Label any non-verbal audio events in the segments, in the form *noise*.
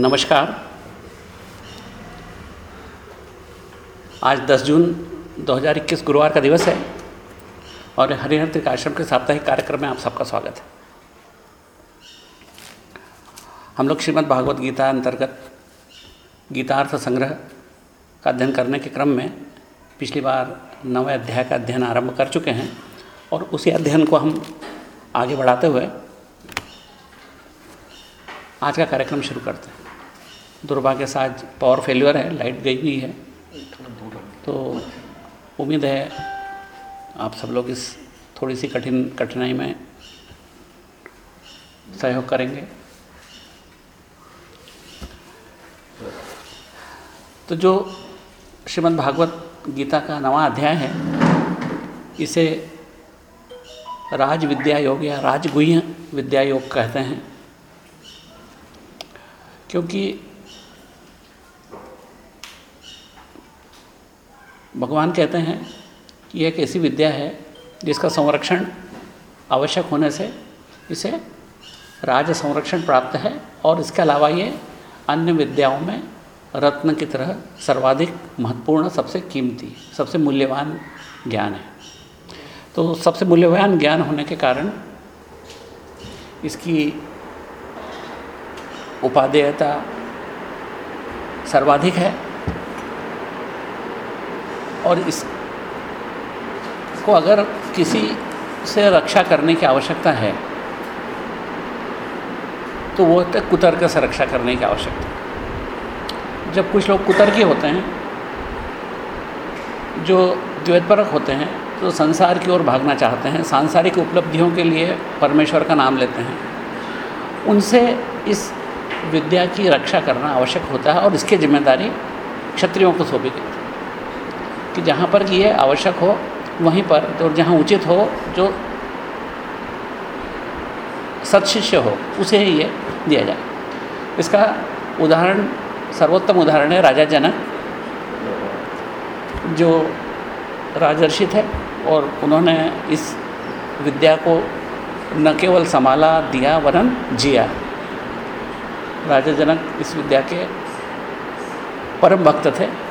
नमस्कार। आज 10 जून 2021 गुरुवार का दिवस है और हरिहर त्रिकाश्रम के साप्ताहिक कार्यक्रम में आप सबका स्वागत है। हम लोग श्रीमद् भागवत गीता अंतर्गत गीतार्थ संग्रह का अध्ययन करने के क्रम में पिछली बार नवे अध्याय का अध्ययन आरंभ कर चुके हैं और उसी अध्ययन को हम आगे बढ़ाते हुए आज का कार्यक्रम शुरू करते हैं। दुर्भाग्य से आज पावर फेल्यूर है लाइट गई हुई है। तो उम्मीद है आप सब लोग इस थोड़ी सी कठिन कठिनाई में सहयोग करेंगे। तो जो श्रीमद् भागवत गीता का नवा अध्याय है इसे राज विद्या योग या राजगुह्य विद्या योग कहते हैं। क्योंकि भगवान कहते हैं कि एक ऐसी विद्या है जिसका संरक्षण आवश्यक होने से इसे राज संरक्षण प्राप्त है और इसके अलावा ये अन्य विद्याओं में रत्न की तरह सर्वाधिक महत्वपूर्ण, सबसे कीमती, सबसे मूल्यवान ज्ञान है। तो सबसे मूल्यवान ज्ञान होने के कारण इसकी उपादेयता सर्वाधिक है। और इस को अगर किसी से रक्षा करने की आवश्यकता है तो वो होता है कुतर्क से रक्षा करने की आवश्यकता। जब कुछ लोग कुतर्की होते हैं, जो द्वैतपरक होते हैं तो संसार की ओर भागना चाहते हैं, सांसारिक उपलब्धियों के लिए परमेश्वर का नाम लेते हैं। उनसे इस विद्या की रक्षा करना आवश्यक होता है और इसकी ज़िम्मेदारी क्षत्रियों को सौंपी गई कि जहाँ पर ये आवश्यक हो, वहीं पर, और जहाँ उचित हो, जो सत्शिष्य हो, उसे ही ये दिया जाए। इसका उदाहरण, सर्वोत्तम उदाहरण है राजा जनक, जो राजर्षि थे, और उन्होंने इस विद्या को न केवल संभाला, दिया, वरन जिया। राजा जनक इस विद्या के परम भक्त थे।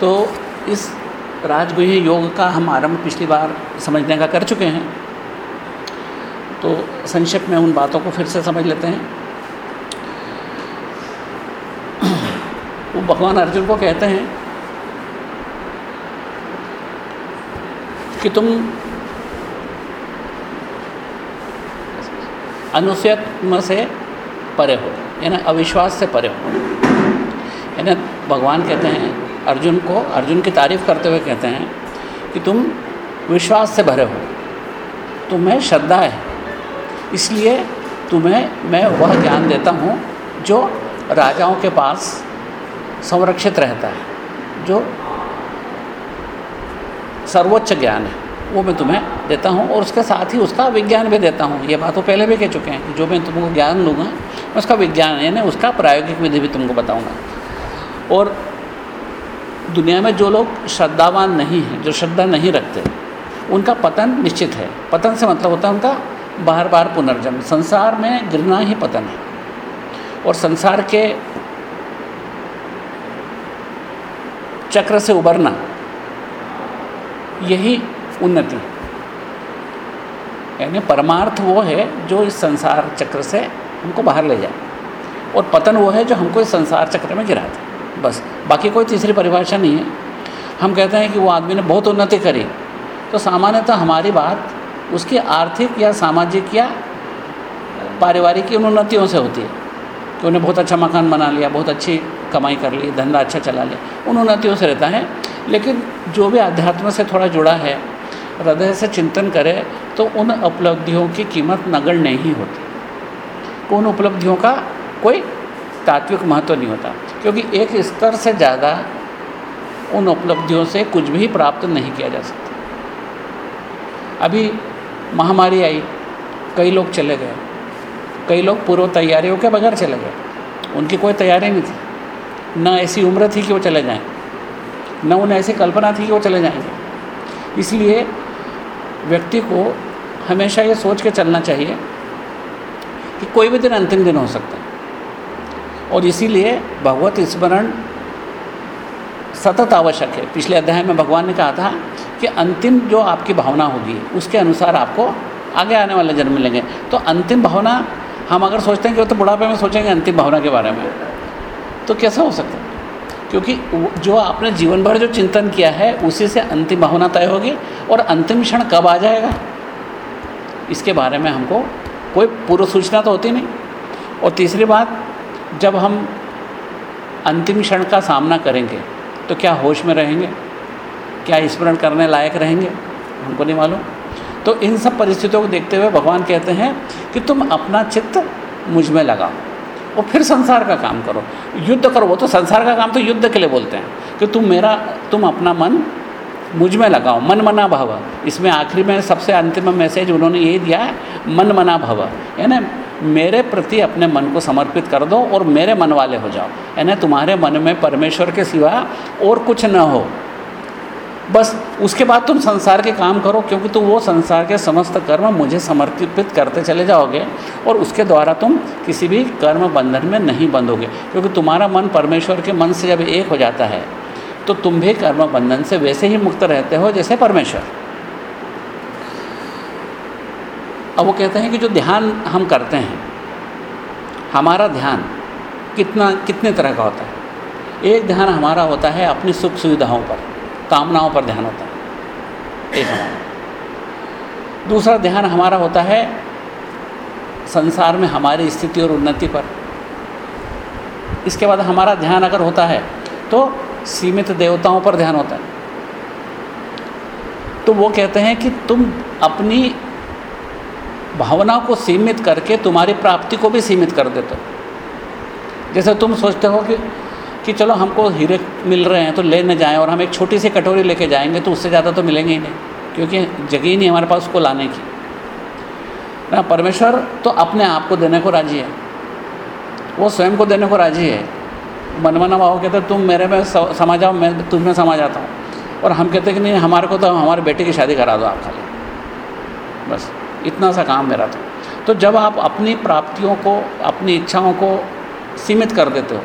तो इस राजगुह्य योग का हम आरंभ पिछली बार समझने का कर चुके हैं। तो संक्षिप्त में उन बातों को फिर से समझ लेते हैं। *clears throat* वो भगवान अर्जुन को कहते हैं कि तुम अनुसयत्म से परे हो, यानी अविश्वास से परे हो। यानी भगवान कहते हैं अर्जुन को, अर्जुन की तारीफ़ करते हुए कहते हैं कि तुम विश्वास से भरे हो। तुम्हें श्रद्धा है। इसलिए तुम्हें, मैं वह ज्ञान देता हूँ जो राजाओं के पास संरक्षित रहता है, जो सर्वोच्च ज्ञान है, वो मैं तुम्हें देता हूँ और उसके साथ ही उसका विज्ञान भी देता हूँ। ये बात तो पहले भी कह चुके हैं जो मैं तुमको ज्ञान दूँगा, उसका विज्ञान यानी उसका प्रायोगिक विधि भी तुमको बताऊँगा। और दुनिया में जो लोग श्रद्धावान नहीं हैं, जो श्रद्धा नहीं रखते, उनका पतन निश्चित है। पतन से मतलब होता है उनका बार बार पुनर्जन्म। संसार में गिरना ही पतन है। और संसार के चक्र से उबरना, यही उन्नति है। यानी परमार्थ वो है जो इस संसार चक्र से हमको बाहर ले जाए। और पतन वो है जो हमको इस संसार चक्र में गिरा दे। बस। बाकी कोई तीसरी परिभाषा नहीं है। हम कहते हैं कि वो आदमी ने बहुत उन्नति करी। तो सामान्यतः हमारी बात उसकी आर्थिक या सामाजिक या पारिवारिक की उन्नतियों से होती है। कि उन्हें बहुत अच्छा मकान बना लिया, बहुत अच्छी कमाई कर ली, धंधा अच्छा चला लिया। उन उन्नतियों से रहता है। लेकिन जो भी अध्यात्म से थोड़ा जुड़ा है, हृदय से चिंतन करे तो उन उपलब्धियों की कीमत नगण्य नहीं होती। उन उपलब्धियों का कोई तात्विक महत्व नहीं होता, क्योंकि एक स्तर से ज़्यादा उन उपलब्धियों से कुछ भी प्राप्त नहीं किया जा सकता। अभी महामारी आई, कई लोग चले गए, कई लोग पूर्व तैयारियों के बगैर चले गए, उनकी कोई तैयारी नहीं थी। न ऐसी उम्र थी कि वो चले जाएँ, न उन्हें ऐसी कल्पना थी कि वो चले जाएँगे इसलिए व्यक्ति को हमेशा ये सोच के चलना चाहिए कि कोई भी दिन अंतिम दिन हो सकता है। और इसीलिए भगवत स्मरण सतत आवश्यक है। पिछले अध्याय में भगवान ने कहा था कि अंतिम जो आपकी भावना होगी, उसके अनुसार आपको आगे आने वाले जन्म मिलेंगे। तो अंतिम भावना, हम अगर सोचते हैं कि वो तो बुढ़ापे में सोचेंगे अंतिम भावना के बारे में तो कैसा हो सकता है? क्योंकि जो आपने जीवन भर जो चिंतन किया है, उसी से अंतिम भावना तय होगी और अंतिम क्षण कब आ जाएगा? इसके बारे में हमको कोई पूर्व सूचना तो होती नहीं। और तीसरी बात जब हम अंतिम क्षण का सामना करेंगे तो क्या होश में रहेंगे? क्या स्मरण करने लायक रहेंगे? हमको नहीं मालूम। तो इन सब परिस्थितियों को देखते हुए भगवान कहते हैं कि तुम अपना चित्त मुझमें लगाओ और फिर संसार का काम करो। युद्ध करो। वो तो संसार का काम तो युद्ध के लिए बोलते हैं कि तुम मेरा, तुम अपना मन मुझमें लगाओ। मन मना भव। इसमें आखिरी में सबसे अंतिम मैसेज उन्होंने यही दिया है, मन मना भव। यानी मेरे प्रति अपने मन को समर्पित कर दो और मेरे मन वाले हो जाओ। यानी तुम्हारे मन में परमेश्वर के सिवा और कुछ न हो। बस उसके बाद तुम संसार के काम करो, क्योंकि तुम वो संसार के समस्त कर्म मुझे समर्पित करते चले जाओगे और उसके द्वारा तुम किसी भी कर्म बंधन में नहीं बंधोगे। क्योंकि तुम्हारा मन परमेश्वर के मन से जब एक हो जाता है तो तुम भी कर्म बंधन से वैसे ही मुक्त रहते हो जैसे परमेश्वर। अब वो कहते हैं कि जो ध्यान हम करते हैं, हमारा ध्यान कितना, कितने तरह का होता है? एक ध्यान हमारा होता है अपनी सुख सुविधाओं पर, कामनाओं पर ध्यान होता है। एक हमारा। दूसरा ध्यान हमारा होता है संसार में हमारी स्थिति और उन्नति पर। इसके बाद हमारा ध्यान अगर होता है तो सीमित देवताओं पर ध्यान होता है। तो वो कहते हैं कि तुम अपनी भावना को सीमित करके तुम्हारी प्राप्ति को भी सीमित कर देते जैसे तुम सोचते हो कि कि चलो हमको हीरे मिल रहे हैं तो लेने जाएँ और हम एक छोटी सी कटोरी लेके जाएँगे तो उससे ज़्यादा तो मिलेंगे ही नहीं, क्योंकि जगह ही नहीं हमारे पास उसको लाने की। ना, परमेश्वर तो अपने आप को देने को राज़ी है। वो स्वयं को देने को राज़ी है। मनमना भाव कहते तुम मेरे में समा जाओ, मैं में समा जाता हूँ। और हम कहते कि नहीं, हमारे को तो हमारे बेटे की शादी करा दो आप खाली। बस। इतना सा काम मेरा था। तो जब आप अपनी प्राप्तियों को, अपनी इच्छाओं को सीमित कर देते हो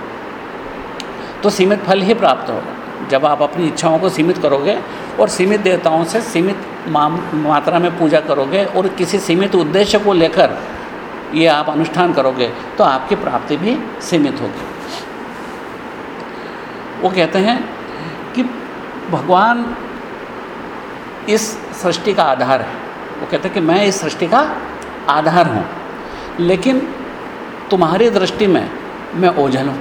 तो सीमित फल ही प्राप्त होगा। जब आप अपनी इच्छाओं को सीमित करोगे और सीमित देवताओं से सीमित मात्रा में पूजा करोगे और किसी सीमित उद्देश्य को लेकर ये आप अनुष्ठान करोगे तो आपकी प्राप्ति भी सीमित होगी। वो कहते हैं कि भगवान इस सृष्टि का आधार है। वो कहते हैं कि मैं इस सृष्टि का आधार हूँ, लेकिन तुम्हारी दृष्टि में मैं ओझल हूँ।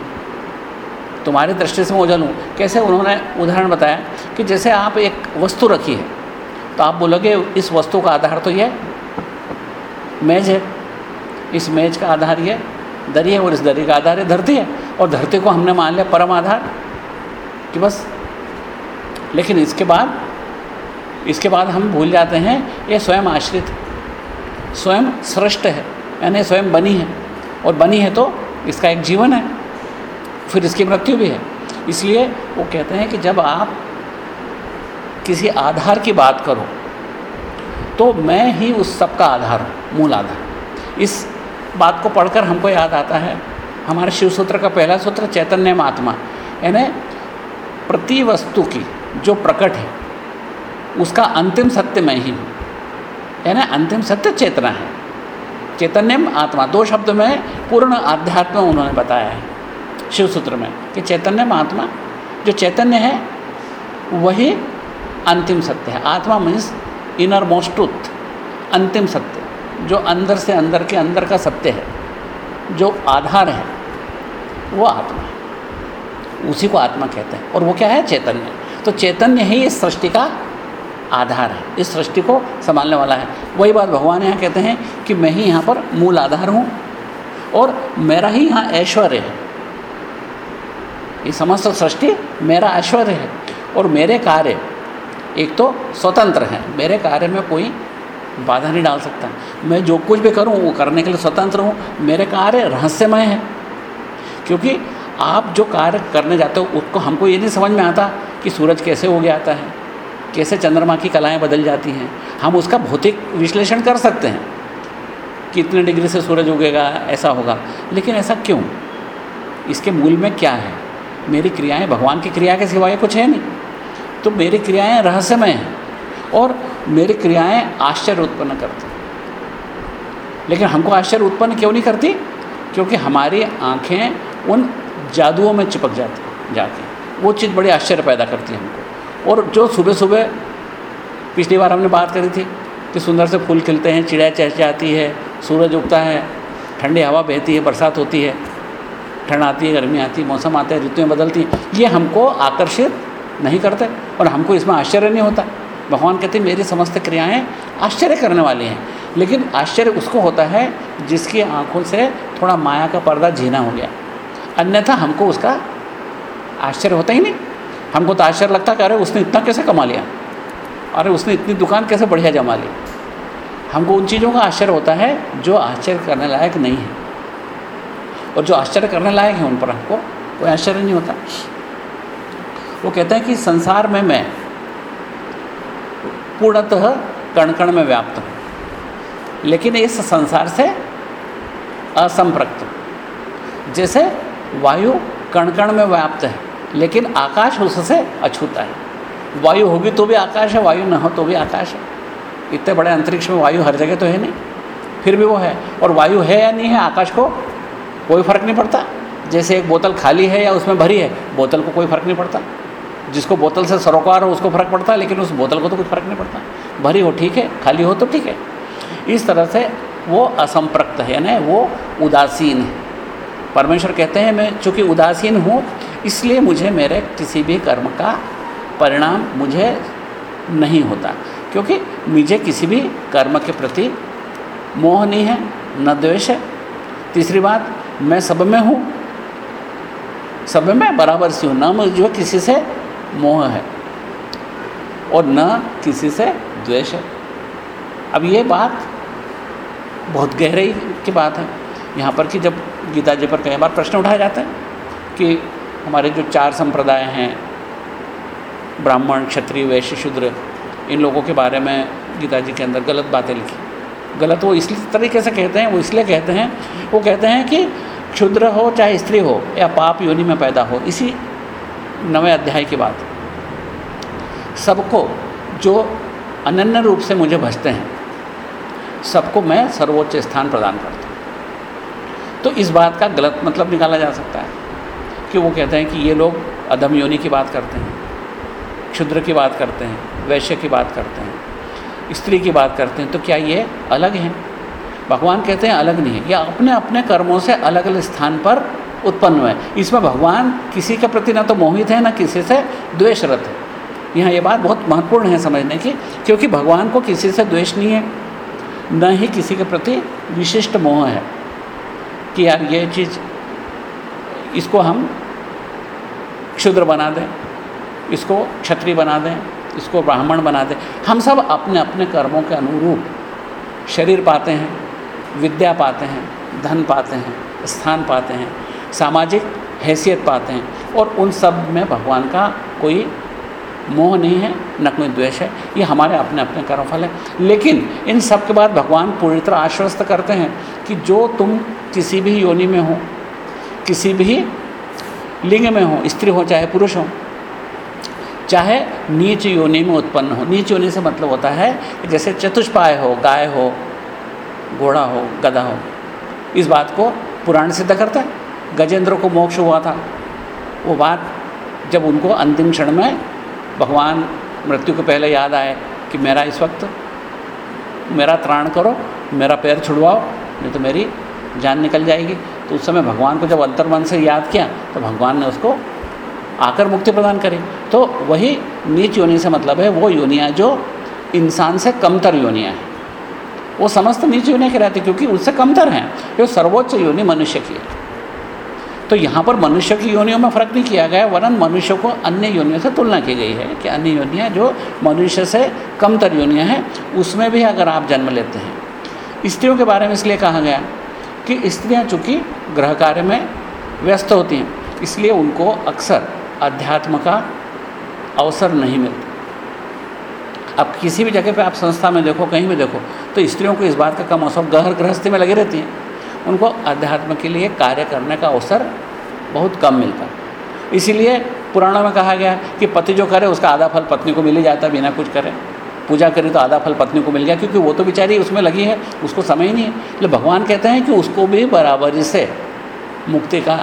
तुम्हारी दृष्टि से मैं ओझल हूँ। कैसे उन्होंने उदाहरण बताया कि जैसे आप एक वस्तु रखी है तो आप बोलोगे, इस वस्तु का आधार तो ये मेज है। इस मेज का आधार ये दरी है और इस दरी का आधार है धरती है। और धरती को हमने मान लिया परम आधार कि बस। लेकिन इसके बाद इसके बाद हम भूल जाते हैं, ये स्वयं आश्रित स्वयं सृष्ट है, यानी स्वयं बनी है। और बनी है तो इसका एक जीवन है, फिर इसकी मृत्यु भी है। इसलिए वो कहते हैं कि जब आप किसी आधार की बात करो तो मैं ही उस सब का आधार हूँ, मूल आधार। इस बात को पढ़कर हमको याद आता है, हमारे शिव सूत्र का पहला सूत्र, चैतन्य आत्मा यानी प्रति वस्तु की जो प्रकट है उसका अंतिम सत्य मैं ही हूँ। यानी अंतिम सत्य चेतना है। चैतन्य आत्मा, दो शब्द में पूर्ण आध्यात्म उन्होंने बताया है शिव सूत्र में, कि चैतन्य आत्मा, जो चैतन्य है, वही अंतिम सत्य है। आत्मा मीन्स इनर मोस्ट ट्रूथ अंतिम सत्य, जो अंदर से अंदर के अंदर का सत्य है, जो आधार है, वो आत्मा है। उसी को आत्मा कहते हैं। और वो क्या है? चैतन्य। तो चैतन्य ही इस सृष्टि का आधार है। इस सृष्टि को संभालने वाला है। वही बात भगवान यहाँ कहते हैं कि मैं ही यहाँ पर मूल आधार हूँ और मेरा ही यहाँ ऐश्वर्य है। ये समस्त सृष्टि मेरा ऐश्वर्य है और मेरे कार्य एक तो स्वतंत्र हैं। मेरे कार्य में कोई बाधा नहीं डाल सकता। मैं जो कुछ भी करूँ, वो करने के लिए स्वतंत्र हूँ। मेरे कार्य रहस्यमय है। क्योंकि आप जो कार्य करने जाते हो, उसको हमको ये नहीं समझ में आता कि सूरज कैसे हो गया आता है। कैसे चंद्रमा की कलाएँ बदल जाती हैं, हम उसका भौतिक विश्लेषण कर सकते हैं कितने डिग्री से सूरज उगेगा, ऐसा होगा। लेकिन ऐसा क्यों? इसके मूल में क्या है? मेरी क्रियाएँ भगवान की क्रिया के सिवाय कुछ है नहीं। तो मेरी क्रियाएँ रहस्यमय हैं और मेरी क्रियाएँ आश्चर्य उत्पन्न करती लेकिन हमको आश्चर्य उत्पन्न क्यों नहीं करती? क्योंकि हमारी आँखें उन जादुओं में चिपक जाती जाके वो चीज़ बड़ी आश्चर्य पैदा करती है हमको। और जो सुबह सुबह पिछली बार हमने बात करी थी कि सुंदर से फूल खिलते हैं चिड़िया चहचहाती है, सूरज उगता है, ठंडी हवा बहती है, बरसात होती है, ठंड आती है, गर्मी आती है, मौसम आते हैं, ऋतुएँ बदलती हैं, ये हमको आकर्षित नहीं करते और हमको इसमें आश्चर्य नहीं होता। भगवान कहते मेरी समस्त क्रियाएँ आश्चर्य करने वाली हैं, लेकिन आश्चर्य उसको होता है जिसकी आँखों से थोड़ा माया का पर्दा झीना हो गया। अन्यथा हमको उसका आश्चर्य होता ही नहीं। हमको तो आश्चर्य लगता कि अरे उसने इतना कैसे कमा लिया? अरे उसने इतनी दुकान कैसे बढ़िया जमा ली? हमको उन चीज़ों का आश्चर्य होता है जो आश्चर्य करने लायक नहीं है। और जो आश्चर्य करने लायक है उन पर हमको कोई आश्चर्य नहीं होता। वो कहते हैं कि संसार में मैं पूर्णतः कण कण में व्याप्त हूँ, लेकिन इस संसार से असंप्रक्त जैसे वायु कण कण में व्याप्त है लेकिन आकाश उससे अछूता है। वायु होगी तो भी आकाश है, वायु न हो तो भी आकाश है। इतने बड़े अंतरिक्ष में वायु हर जगह तो है नहीं, फिर भी वो है। और वायु है या नहीं है, आकाश को कोई फ़र्क नहीं पड़ता। जैसे एक बोतल खाली है या उसमें भरी है, बोतल को कोई फ़र्क नहीं पड़ता। जिसको बोतल से सरोकार हो, उसको फ़र्क पड़ता है लेकिन उस बोतल को तो कुछ फ़र्क नहीं पड़ता। भरी हो ठीक है, खाली हो तो ठीक है। इस तरह से वो असंप्रक्त है, यानी वो उदासीन है। परमेश्वर कहते हैं, मैं चूँकि उदासीन हूँ इसलिए मुझे मेरे किसी भी कर्म का परिणाम मुझे नहीं होता, क्योंकि मुझे किसी भी कर्म के प्रति मोह नहीं है, न द्वेष है। तीसरी बात, मैं सब में हूँ, सब में बराबर सी हूँ, न मुझे किसी से मोह है और न किसी से द्वेष है। अब ये बात बहुत गहराई की बात है। यहाँ पर कि जब गीता जी पर कई बार प्रश्न उठाए जाते हैं कि हमारे जो चार संप्रदाय हैं, ब्राह्मण, क्षत्रिय, वैश्य, शूद्र, इन लोगों के बारे में गीता जी के अंदर गलत बातें लिखी। गलत वो इस तरीके से कहते हैं, वो इसलिए कहते हैं, वो कहते हैं कि क्षुद्र हो चाहे स्त्री हो या पाप योनि में पैदा हो, इसी नवे अध्याय की बात। सबको, जो अनन्य रूप से मुझे भजते हैं, सबको मैं सर्वोच्च स्थान प्रदान करता हूँ। तो इस बात का गलत मतलब निकाला जा सकता है। कि वो कहते हैं कि ये लोग अधम योनि की बात करते हैं, क्षुद्र की बात करते हैं, वैश्य की बात करते हैं, स्त्री की बात करते हैं तो क्या ये अलग हैं? भगवान कहते हैं अलग नहीं है। या अपने अपने कर्मों से अलग अलग स्थान पर उत्पन्न हुए इसमें भगवान किसी के प्रति ना तो मोहित है, ना किसी से द्वेषरत है। यहाँ ये बात बहुत महत्वपूर्ण है समझने की, क्योंकि भगवान को किसी से द्वेष नहीं है, न ही किसी के प्रति विशिष्ट मोह है कि यार ये चीज़, इसको हम क्षुद्र बना दें, इसको क्षत्रिय बना दें, इसको ब्राह्मण बना दें। हम सब अपने अपने कर्मों के अनुरूप शरीर पाते हैं, विद्या पाते हैं, धन पाते हैं, स्थान पाते हैं, सामाजिक हैसियत पाते हैं और उन सब में भगवान का कोई मोह नहीं है, न कोई द्वेष है। ये हमारे अपने अपने कर्मफल है। लेकिन इन सब के बाद भगवान पूरी तरह आश्वस्त करते हैं कि जो तुम किसी भी योनि में हो, किसी भी लिंग में हो, स्त्री हो, चाहे पुरुष हो। चाहे नीच योनि में उत्पन्न हो। नीच योनि से मतलब होता है जैसे चतुष्पाय हो, गाय हो, घोड़ा हो, गधा हो। इस बात को पुराण सिद्ध करता है। गजेंद्र को मोक्ष हुआ था। वो बात जब उनको अंतिम क्षण में भगवान मृत्यु के पहले याद आए कि मेरा इस वक्त मेरा त्राण करो, मेरा पैर छुड़वाओ, नहीं तो मेरी जान निकल जाएगी। तो उस समय भगवान को जब अंतर्मन से याद किया तो भगवान ने उसको आकर मुक्ति प्रदान करी। तो वही नीच योनि से मतलब है, वो योनियाँ जो इंसान से कमतर योनियाँ हैं। वो समस्त नीच योनियाँ कहलाती क्योंकि उससे कमतर हैं। जो सर्वोच्च योनि मनुष्य की है। तो यहाँ पर मनुष्य की योनियों में फ़र्क नहीं किया गया वरन मनुष्य को अन्य योनियों से तुलना की गई है कि अन्य योनियाँ जो मनुष्य से कमतर योनियाँ हैं, उसमें भी अगर आप जन्म लेते हैं। स्त्रियों के बारे में इसलिए कहा गया कि स्त्रियाँ चूँकि गृह कार्य में व्यस्त होती हैं, इसलिए उनको अक्सर अध्यात्म का अवसर नहीं मिलता। अब किसी भी जगह पे आप संस्था में देखो, कहीं भी देखो तो स्त्रियों को इस बात का कम अवसर गहर गृहस्थी में लगी रहती हैं। उनको अध्यात्म के लिए कार्य करने का अवसर बहुत कम मिलता। इसीलिए पुराणों में कहा गया कि पति जो करे, उसका आधा फल पत्नी को मिल ही जाता, बिना कुछ करे। पूजा करी तो आधा फल पत्नी को मिल गया, क्योंकि वो तो बेचारी उसमें लगी है, उसको समय ही नहीं है। इसलिए भगवान कहते हैं कि उसको भी बराबरी से मुक्ति का,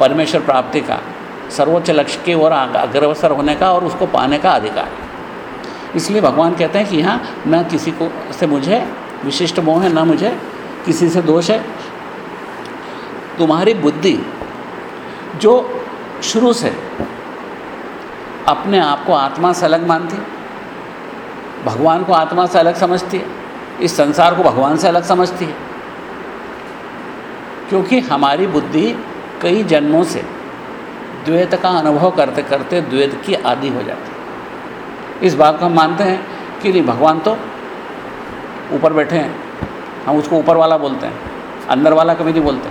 परमेश्वर प्राप्ति का, सर्वोच्च लक्ष्य की ओर अग्रसर होने का और उसको पाने का अधिकार इसलिए भगवान कहते हैं कि यहाँ न किसी को से मुझे विशिष्ट मोह है, न मुझे किसी से दोष है। तुम्हारी बुद्धि जो शुरू से अपने आप को आत्मा से अलग मानती भगवान को आत्मा से अलग समझती है, इस संसार को भगवान से अलग समझती है। क्योंकि हमारी बुद्धि कई जन्मों से द्वैत का अनुभव करते करते द्वैत की आदि हो जाती है। इस बात को हम मानते हैं कि नहीं, भगवान तो ऊपर बैठे हैं। हम उसको ऊपर वाला बोलते हैं, अंदर वाला कभी नहीं बोलते।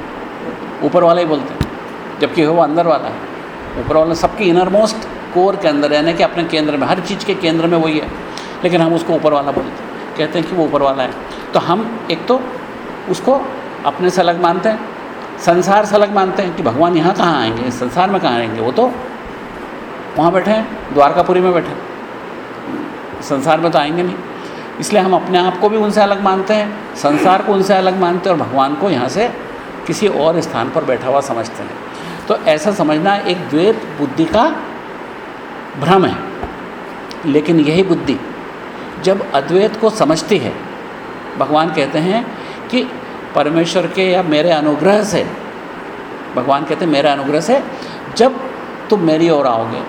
ऊपर वाला ही बोलते हैं, जबकि वो अंदर वाला है। ऊपर वाला सबकी इनर मोस्ट कोर के अंदर, यानी कि अपने केंद्र में, हर चीज़ के केंद्र में वही है। लेकिन हम उसको ऊपर वाला बोलते हैं। कहते हैं कि वो ऊपर वाला है। तो हम एक तो उसको अपने से अलग मानते हैं, संसार से अलग मानते हैं कि भगवान यहाँ कहाँ आएँगे, इस संसार में कहाँ आएँगे वो तो वहाँ बैठे हैं, द्वारकापुरी में बैठे संसार में तो आएँगे नहीं। इसलिए हम अपने आप को भी उनसे अलग मानते हैं, संसार को उनसे अलग मानते हैं और भगवान को यहाँ से किसी और स्थान पर बैठा हुआ समझते हैं। तो ऐसा समझना एक द्वैत बुद्धि का भ्रम है। लेकिन यही बुद्धि जब अद्वैत को समझती है, भगवान कहते हैं कि परमेश्वर के या मेरे अनुग्रह से, भगवान कहते हैं मेरे अनुग्रह से, जब तुम मेरी ओर आओगे,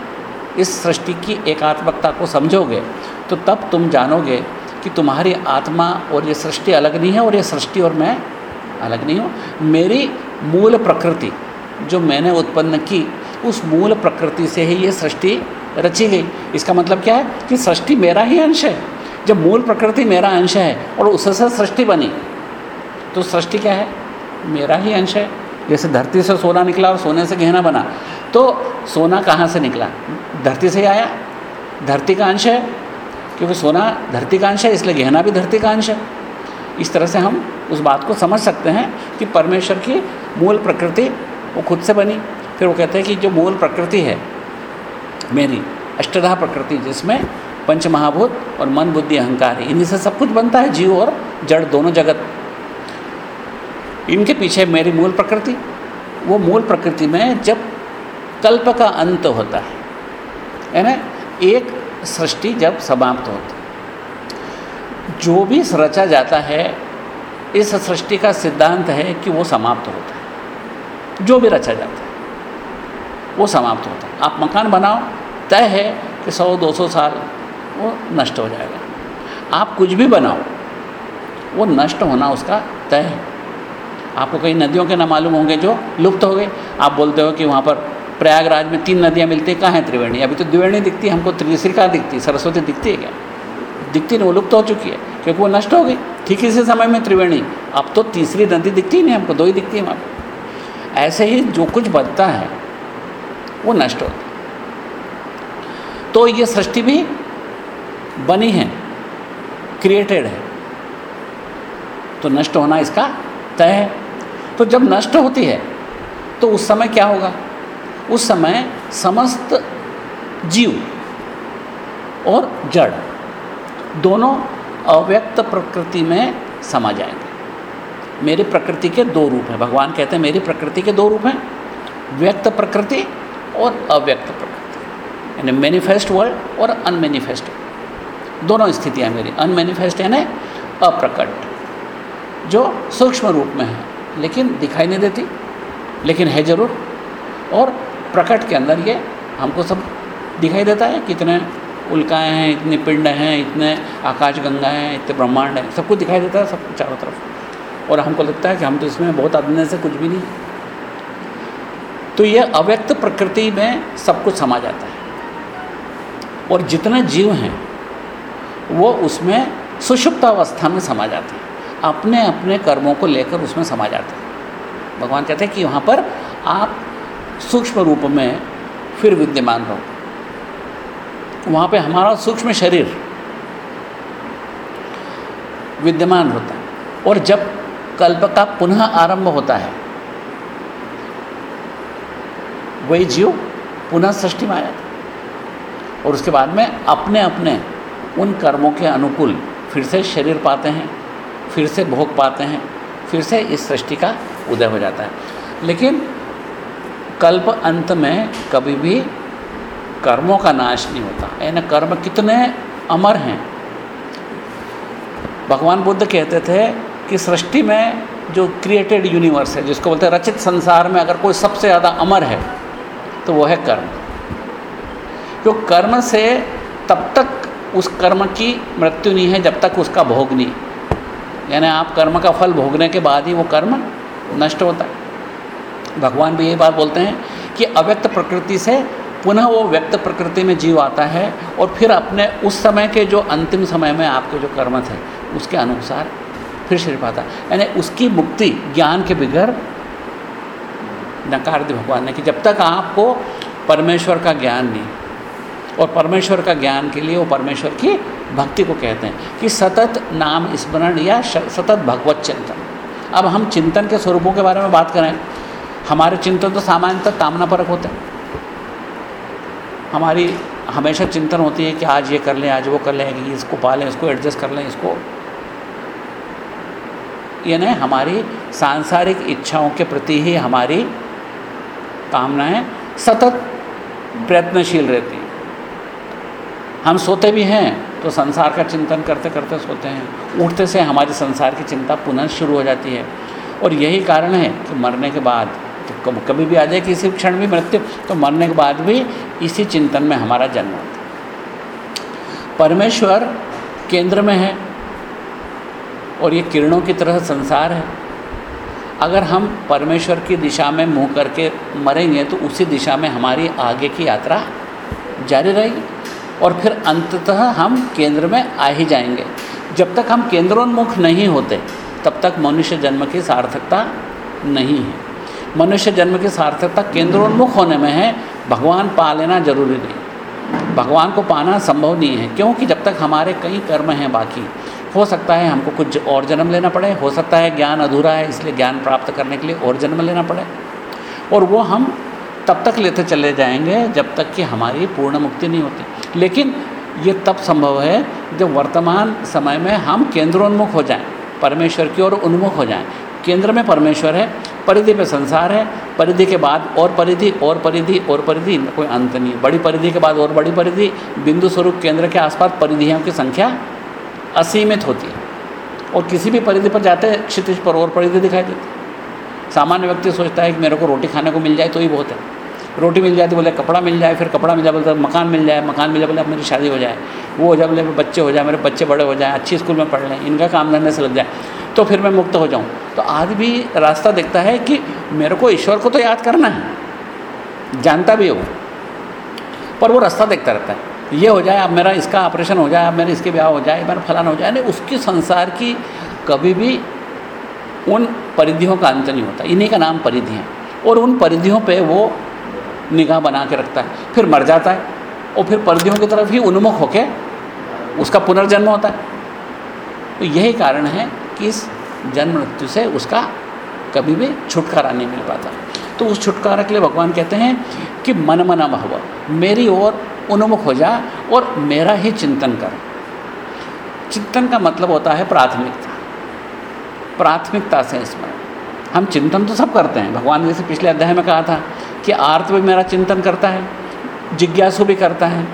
इस सृष्टि की एकात्मकता को समझोगे तो तब तुम जानोगे कि तुम्हारी आत्मा और ये सृष्टि अलग नहीं है और ये सृष्टि और मैं अलग नहीं हूँ। मेरी मूल प्रकृति जो मैंने उत्पन्न की, उस मूल प्रकृति से ही ये सृष्टि रची गई। इसका मतलब क्या है कि सृष्टि मेरा ही अंश है। जब मूल प्रकृति मेरा अंश है और उससे सृष्टि बनी तो सृष्टि क्या है? मेरा ही अंश है। जैसे धरती से सोना निकला और सोने से गहना बना तो सोना कहाँ से निकला? धरती से ही आया। धरती का अंश है, क्योंकि सोना धरती का अंश है, इसलिए गहना भी धरती का अंश है। इस तरह से हम उस बात को समझ सकते हैं कि परमेश्वर की मूल प्रकृति वो खुद से बनी। फिर वो कहते हैं कि जो मूल प्रकृति है, मेरी अष्टधा प्रकृति जिसमें पंच महाभूत और मन, बुद्धि, अहंकार, इन्हीं से सब कुछ बनता है, जीव और जड़, दोनों जगत। इनके पीछे मेरी मूल प्रकृति, वो मूल प्रकृति में जब कल्प का अंत होता है है ना? एक सृष्टि जब समाप्त होती जो भी रचा जाता है, इस सृष्टि का सिद्धांत है कि वो समाप्त होता है। जो भी रचा जाता है, वो समाप्त होता है। आप मकान बनाओ, तय है कि सौ, दो सौ साल वो नष्ट हो जाएगा। आप कुछ भी बनाओ, वो नष्ट होना उसका तय है। आपको कई नदियों के ना मालूम होंगे जो लुप्त हो गए। आप बोलते हो कि वहाँ पर प्रयागराज में तीन नदियाँ मिलती हैं, कहाँ है त्रिवेणी? अभी तो द्विवेणी दिखती है, हमको त्रिश्री कहाँ दिखती है, सरस्वती दिखती है क्या? दिखती नहीं, वो लुप्त हो चुकी है, क्योंकि वो नष्ट हो गई। ठीक इसी समय में त्रिवेणी। अब तो तीसरी नदी दिखती ही नहीं, हमको दो ही दिखती है वहाँ पर ऐसे ही जो कुछ बनता है, वो नष्ट होता तो ये सृष्टि भी बनी है क्रिएटेड है। तो नष्ट होना इसका तय है। तो जब नष्ट होती है तो उस समय क्या होगा? उस समय समस्त जीव और जड़ दोनों अव्यक्त प्रकृति में समा जाएँगे। मेरी प्रकृति के दो रूप हैं। भगवान कहते हैं, मेरी प्रकृति के दो रूप हैं, व्यक्त प्रकृति और अव्यक्त प्रकृति। यानी मैनिफेस्ट वर्ल्ड और अनमेनिफेस्ट दोनों स्थितियाँ मेरी। अनमेनिफेस्ट यानी अप्रकट, जो सूक्ष्म रूप में है, लेकिन दिखाई नहीं देती, लेकिन है ज़रूर। और प्रकट के अंदर ये हमको सब दिखाई देता है, कितने उल्काएँ हैं, इतने पिंड हैं, इतने आकाश गंगा हैं, इतने ब्रह्मांड हैं, सब कुछ दिखाई देता है सब चारों तरफ़। और हमको लगता है कि हम तो इसमें बहुत अध्ययन से कुछ भी नहीं। तो ये अव्यक्त प्रकृति में सब कुछ समा जाता है। और जितने जीव हैं वो उसमें सुषुप्त अवस्था में समा जाते हैं। अपने अपने कर्मों को लेकर उसमें समा जाते हैं। भगवान कहते हैं कि वहाँ पर आप सूक्ष्म रूप में फिर विद्यमान रहो। वहाँ पे हमारा सूक्ष्म शरीर विद्यमान होता है। और जब कल्प का पुनः आरंभ होता है, वही जीव पुनः सृष्टि में आ जाता है। और उसके बाद में अपने अपने उन कर्मों के अनुकूल फिर से शरीर पाते हैं, फिर से भोग पाते हैं, फिर से इस सृष्टि का उदय हो जाता है। लेकिन कल्प अंत में कभी भी कर्मों का नाश नहीं होता। यानी कर्म कितने अमर हैं। भगवान बुद्ध कहते थे कि सृष्टि में जो क्रिएटेड यूनिवर्स है, जिसको बोलते हैं रचित संसार में अगर कोई सबसे ज़्यादा अमर है तो वो है कर्म। क्यों? कर्म से तब तक उस कर्म की मृत्यु नहीं है जब तक उसका भोग नहीं। यानी आप कर्म का फल भोगने के बाद ही वो कर्म नष्ट होता है। भगवान भी ये बात बोलते हैं कि अव्यक्त प्रकृति से पुनः वो व्यक्त प्रकृति में जीव आता है और फिर अपने उस समय के जो अंतिम समय में आपके जो कर्म थे, उसके अनुसार फिर शरीर पाता यानी उसकी मुक्ति ज्ञान के बिगड़ नकार दी भगवान ने कि जब तक आपको परमेश्वर का ज्ञान नहीं और परमेश्वर का ज्ञान के लिए वो परमेश्वर की भक्ति को कहते हैं कि सतत नाम स्मरण या सतत भगवत चिंतन। अब हम चिंतन के स्वरूपों के बारे में बात करें, हमारे चिंतन तो सामान्यतः कामना परक होते हैं। हमारी हमेशा चिंतन होती है कि आज ये कर लें, आज वो कर लें, इसको पालें, इसको एडजस्ट कर लें, इसको। यानी हमारी सांसारिक इच्छाओं के प्रति ही हमारी कामनाएँ सतत प्रयत्नशील रहती हैं। हम सोते भी हैं तो संसार का चिंतन करते करते सोते हैं। उठते से हमारी संसार की चिंता पुनः शुरू हो जाती है। और यही कारण है कि मरने के बाद तो कभी भी आ जाए, किसी क्षण भी मृत्यु तो मरने के बाद भी इसी चिंतन में हमारा जन्म होता है। परमेश्वर केंद्र में है और ये किरणों की तरह संसार है। अगर हम परमेश्वर की दिशा में मुँह करके मरेंगे तो उसी दिशा में हमारी आगे की यात्रा जारी रहेगी। और फिर अंततः हम केंद्र में आ ही जाएँगे। जब तक हम केंद्रोन्मुख नहीं होते, तब तक मनुष्य जन्म की सार्थकता नहीं है। मनुष्य जन्म की सार्थकता केंद्रोन्मुख होने में है, भगवान पा लेना ज़रूरी नहीं। भगवान को पाना संभव नहीं है, क्योंकि जब तक हमारे कई कर्म हैं बाकी, हो सकता है हमको कुछ और जन्म लेना पड़े, हो सकता है ज्ञान अधूरा है, इसलिए ज्ञान प्राप्त करने के लिए और जन्म लेना पड़े। और वो हम तब तक लेते चले जाएँगे, जब तक कि हमारी पूर्ण मुक्ति नहीं होती। लेकिन ये तब संभव है जब वर्तमान समय में हम केंद्रोन्मुख हो जाएँ, परमेश्वर की ओर उन्मुख हो जाएँ। केंद्र में परमेश्वर है, परिधि में संसार है, परिधि के बाद और परिधि और परिधि और परिधि कोई अंत नहीं। बड़ी परिधि के बाद और बड़ी परिधि, बिंदु स्वरूप केंद्र के आसपास परिधियों की संख्या असीमित होती है। और किसी भी परिधि पर जाते क्षितिज पर और परिधि दिखाई देती सामान्य व्यक्ति सोचता है कि मेरे को रोटी खाने को मिल जाए तो ही बहुत है। रोटी मिल जाए तो बोले, कपड़ा मिल जाए, फिर कपड़ा मिल जाए, बोलते, मकान मिल जाए, मकान मिल जाए, बोले, अब मेरी शादी हो जाए। वो हो जाए, बोले बच्चे हो जाए, मेरे बच्चे बड़े हो जाए, अच्छी स्कूल में पढ़ लें, इनका काम धंधे से लग जाए। तो फिर मैं मुक्त हो जाऊँ। तो आदमी रास्ता देखता है कि मेरे को ईश्वर को तो याद करना है, जानता भी हो, पर वो रास्ता देखता रहता है। ये हो जाए, अब मेरा इसका ऑपरेशन हो जाए, अब मेरे इसके ब्याह हो जाए, मेरा फलाना हो जाए नहीं उसकी संसार की कभी भी उन परिधियों का अंत नहीं होता। इन्हीं का नाम परिधि है। और उन परिधियों पे वो निगाह बना के रखता है। फिर मर जाता है और फिर पर्दियों की तरफ़ ही उन्मुख होके उसका पुनर्जन्म होता है। तो यही कारण है कि इस जन्म मृत्यु से उसका कभी भी छुटकारा नहीं मिल पाता। तो उस छुटकारा के लिए भगवान कहते हैं कि मन मना भव, मेरी ओर उन्मुख हो जा और मेरा ही चिंतन कर। चिंतन का मतलब होता है प्राथमिकता। प्राथमिकता से स्मरण। हम चिंतन तो सब करते हैं। भगवान ने जैसे पिछले अध्याय में कहा था कि आर्त भी मेरा चिंतन करता है, जिज्ञासु भी करता है,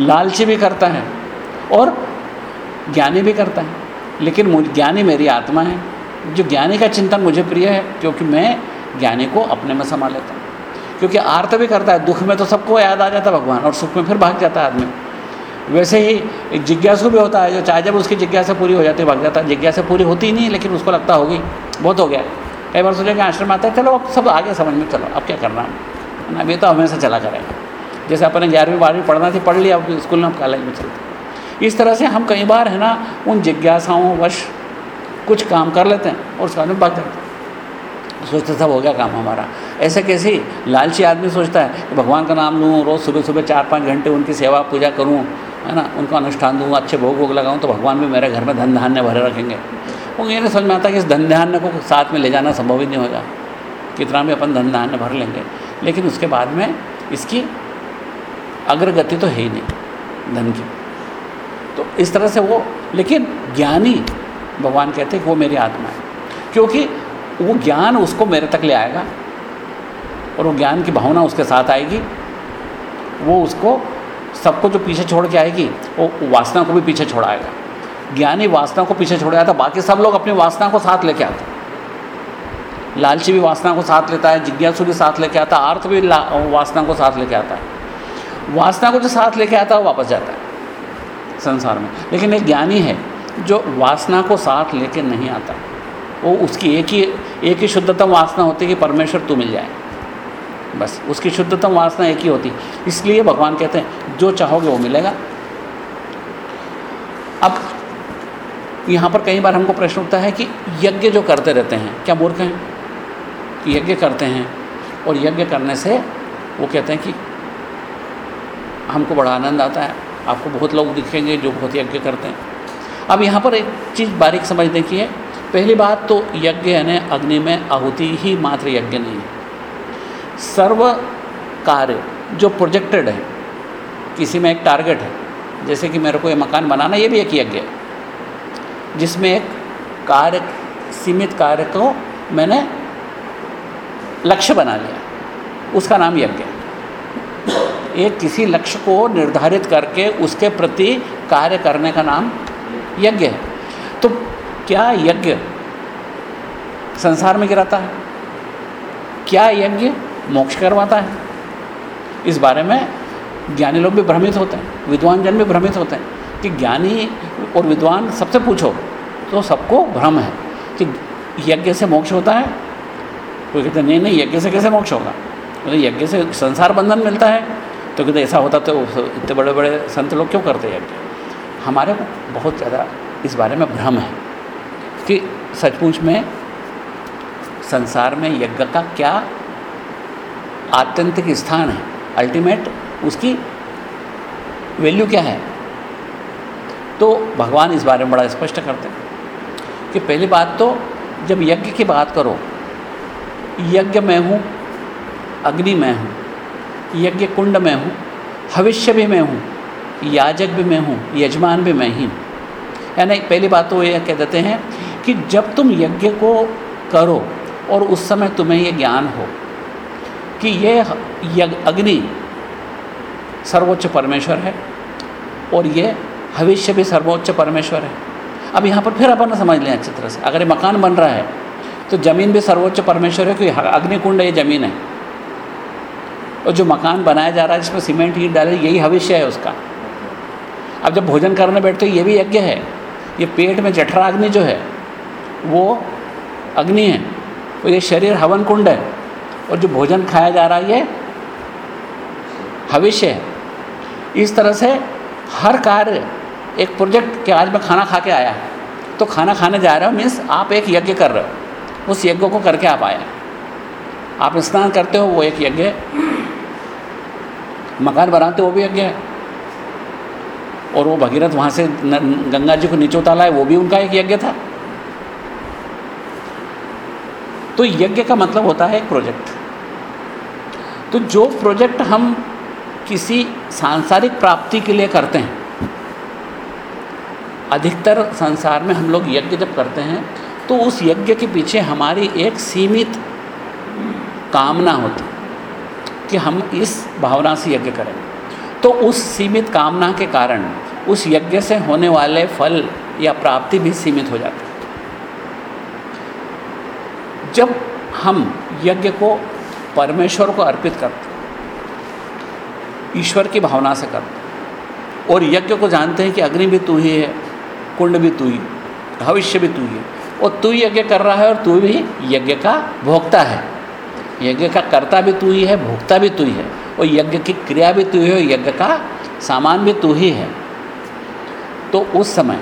लालची भी करता है और ज्ञानी भी करता है। लेकिन ज्ञानी मेरी आत्मा है, जो ज्ञानी का चिंतन मुझे प्रिय है, क्योंकि मैं ज्ञानी को अपने में समा लेता हूँ। क्योंकि आर्त भी करता है, दुख में तो सबको याद आ जाता है भगवान और सुख में फिर भाग जाता है आदमी। वैसे ही एक जिज्ञासु भी होता है, जो चाहे जब उसकी जिज्ञासा पूरी हो जाती है, भाग जाता है। जिज्ञासा पूरी होती ही नहीं, लेकिन उसको लगता होगी, बहुत हो गया। कई बार सोचा कि आश्रम आता है, चलो, अब सब आगे समझ में, चलो, अब क्या करना है? ना अभी तो हमेशा चला करेंगे जैसे अपने ग्यारहवीं, बारहवीं पढ़ना थी, पढ़ लिया, अब स्कूल में, अब कॉलेज में चलते इस तरह से हम कई बार, है ना, उन जिज्ञासाओं वश कुछ काम कर लेते हैं और उसके बाद में भाग जाते हैं। सोचते सब हो गया काम हमारा। ऐसे कैसे लालची आदमी सोचता है कि भगवान का नाम लूँ, रोज़ सुबह सुबह चार पाँच घंटे उनकी सेवा पूजा करूँ है ना? उनका अनुष्ठान दूँ अच्छे भोग भोग लगाऊँ तो भगवान भी मेरे घर में धन धान्य भरे रखेंगे। वो ये नहीं समझ में आता कि इस धन धान्य को साथ में ले जाना संभव ही नहीं होगा। कितना भी अपन धन धान्य भर लेंगे। लेकिन उसके बाद में इसकी अग्रगति तो है ही नहीं, धन की। तो इस तरह से वो, लेकिन ज्ञानी भगवान कहते हैं कि वो मेरी आत्मा है। क्योंकि वो ज्ञान उसको मेरे तक ले आएगा और वो ज्ञान की भावना उसके साथ आएगी। वो उसको सबको जो पीछे छोड़ के आएगी, वो वासना को भी पीछे छोड़ाएगा ज्ञानी वासना को पीछे छोड़ जाता बाकी सब लोग अपनी वासना को साथ लेके आते लालची भी वासना को साथ लेता है, जिज्ञासु भी साथ लेके आता आर्थ भी वासना को साथ लेके आता है। वासना को जो साथ लेके आता है, वो वापस जाता है संसार में। लेकिन एक ज्ञानी है, जो वासना को साथ लेके नहीं आता। वो उसकी एक ही एक ही शुद्धतम वासना होती है कि परमेश्वर तू मिल जाए। बस। उसकी शुद्धतम वासना एक ही होती। इसलिए भगवान कहते हैं, जो चाहोगे वो मिलेगा। अब यहाँ पर कई बार हमको प्रश्न उठता है कि यज्ञ जो करते रहते हैं, क्या मूर्ख हैं? यज्ञ करते हैं और यज्ञ करने से वो कहते हैं कि हमको बड़ा आनंद आता है, आपको बहुत लोग दिखेंगे जो बहुत यज्ञ करते हैं। अब यहाँ पर एक चीज़ बारीक समझने की है, पहली बात तो यज्ञ यानी अग्नि में आहुति ही मात्र यज्ञ नहीं है। सर्व कार्य जो प्रोजेक्टेड है, किसी में एक टारगेट है, जैसे कि मेरे को ये मकान बनाना, ये भी एक यज्ञ है, जिसमें एक कार्य, सीमित कार्य को मैंने लक्ष्य बना लिया, उसका नाम यज्ञ है। एक किसी लक्ष्य को निर्धारित करके उसके प्रति कार्य करने का नाम यज्ञ है। तो क्या यज्ञ संसार में गिराता है? क्या यज्ञ मोक्ष करवाता है। इस बारे में ज्ञानी लोग भी भ्रमित होते हैं विद्वान जन भी भ्रमित होते हैं कि ज्ञानी और विद्वान सबसे पूछो तो सबको भ्रम है कि यज्ञ से मोक्ष होता है। कोई कहते नहीं नहीं, यज्ञ से कैसे मोक्ष होगा? तो यज्ञ से संसार बंधन मिलता है। तो कहते ऐसा होता तो इतने बड़े बड़े संत लोग क्यों करते यज्ञ? हमारे बहुत ज़्यादा इस बारे में भ्रम है कि सचमुच में संसार में यज्ञ का क्या आत्यंतिक स्थान है। अल्टीमेट उसकी वैल्यू क्या है? तो भगवान इस बारे में बड़ा स्पष्ट करते हैं कि पहली बात तो जब यज्ञ की बात करो, यज्ञ में हूँ, अग्नि में हूँ, यज्ञ कुंड में हूँ भविष्य भी मैं हूँ, याजक भी मैं हूँ, यजमान भी मैं ही हूँ। यानी पहली बात तो ये कह देते हैं कि जब तुम यज्ञ को करो और उस समय तुम्हें ये ज्ञान हो कि ये अग्नि सर्वोच्च परमेश्वर है और ये भविष्य भी सर्वोच्च परमेश्वर है। अब यहाँ पर फिर अपन समझ लें अच्छी तरह से। अगर ये मकान बन रहा है तो ज़मीन भी सर्वोच्च परमेश्वर है, क्योंकि अग्निकुंड ये ज़मीन है। और जो मकान बनाया जा रहा है जिसमें सीमेंट, ईट डाले, यही भविष्य है उसका। अब जब भोजन करने बैठते हो, ये भी यज्ञ है। ये पेट में जठरा अग्नि जो है, वो अग्नि है। और ये शरीर हवन कुंड है। और जो भोजन खाया जा रहा है, ये भविष्य है। इस तरह से हर कार्य, एक प्रोजेक्ट के आज मैं खाना खा के आया तो खाना खाने जा रहा हो मीन्स आप एक यज्ञ कर रहे हो। उस यज्ञ को करके आप आए। आप स्नान करते हो, वो एक यज्ञ है। मकान बनाते हो, वो भी यज्ञ है। और वो भगीरथ वहाँ से गंगा जी को नीचे उतारा है, वो भी उनका एक यज्ञ था। तो यज्ञ का मतलब होता है एक प्रोजेक्ट तो जो प्रोजेक्ट हम किसी सांसारिक प्राप्ति के लिए करते हैं, अधिकतर संसार में हम लोग यज्ञ जब करते हैं तो उस यज्ञ के पीछे हमारी एक सीमित कामना होती कि हम इस भावना से यज्ञ करें। तो उस सीमित कामना के कारण उस यज्ञ से होने वाले फल या प्राप्ति भी सीमित हो जाती है। जब हम यज्ञ को परमेश्वर को अर्पित करते ईश्वर की भावना से करते और यज्ञ को जानते हैं कि अग्नि भी तू ही है, कुंड भी तू ही भविष्य भी तू ही है। और तू यज्ञ कर रहा है और तू भी यज्ञ का भोक्ता है। यज्ञ का कर्ता भी तू ही है, भोक्ता भी तू ही है। और यज्ञ की क्रिया भी तू ही है यज्ञ का सामान भी तू ही है। तो उस समय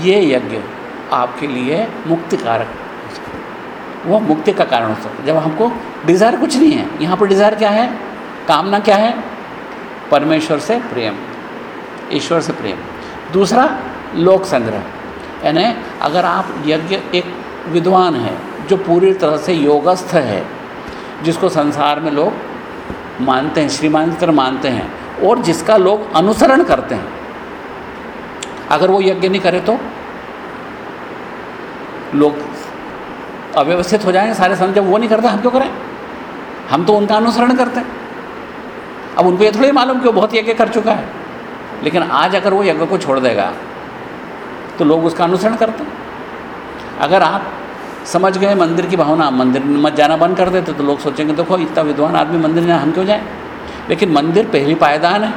ये यज्ञ आपके लिए मुक्ति कारक वो मुक्ति का कारण हो सकता जब हमको डिज़ायर कुछ नहीं है, यहाँ पर डिज़ायर क्या है? कामना क्या है? परमेश्वर से प्रेम। ईश्वर से प्रेम। दूसरा, लोक संग्रह। यानी अगर आप यज्ञ एक विद्वान है, जो पूरी तरह से योगस्थ है, जिसको संसार में लोग मानते हैं, श्रीमान मानते हैं, और जिसका लोग अनुसरण करते हैं, अगर वो यज्ञ नहीं करे तो लोग अव्यवस्थित हो जाएँगे, सारे संत जब वो नहीं करते, हम क्यों करें? हम तो उनका अनुसरण करते हैं। अब उनको ये थोड़ी मालूम कि वो बहुत यज्ञ कर चुका है। लेकिन आज अगर वो यज्ञ को छोड़ देगा तो लोग उसका अनुसरण करते हैं। अगर आप समझ गए मंदिर की भावना, मंदिर मत जाना बंद कर देते तो लोग सोचेंगे, देखो, इतना विद्वान आदमी मंदिर जाए, हम क्यों जाए? लेकिन मंदिर पहली पायदान है,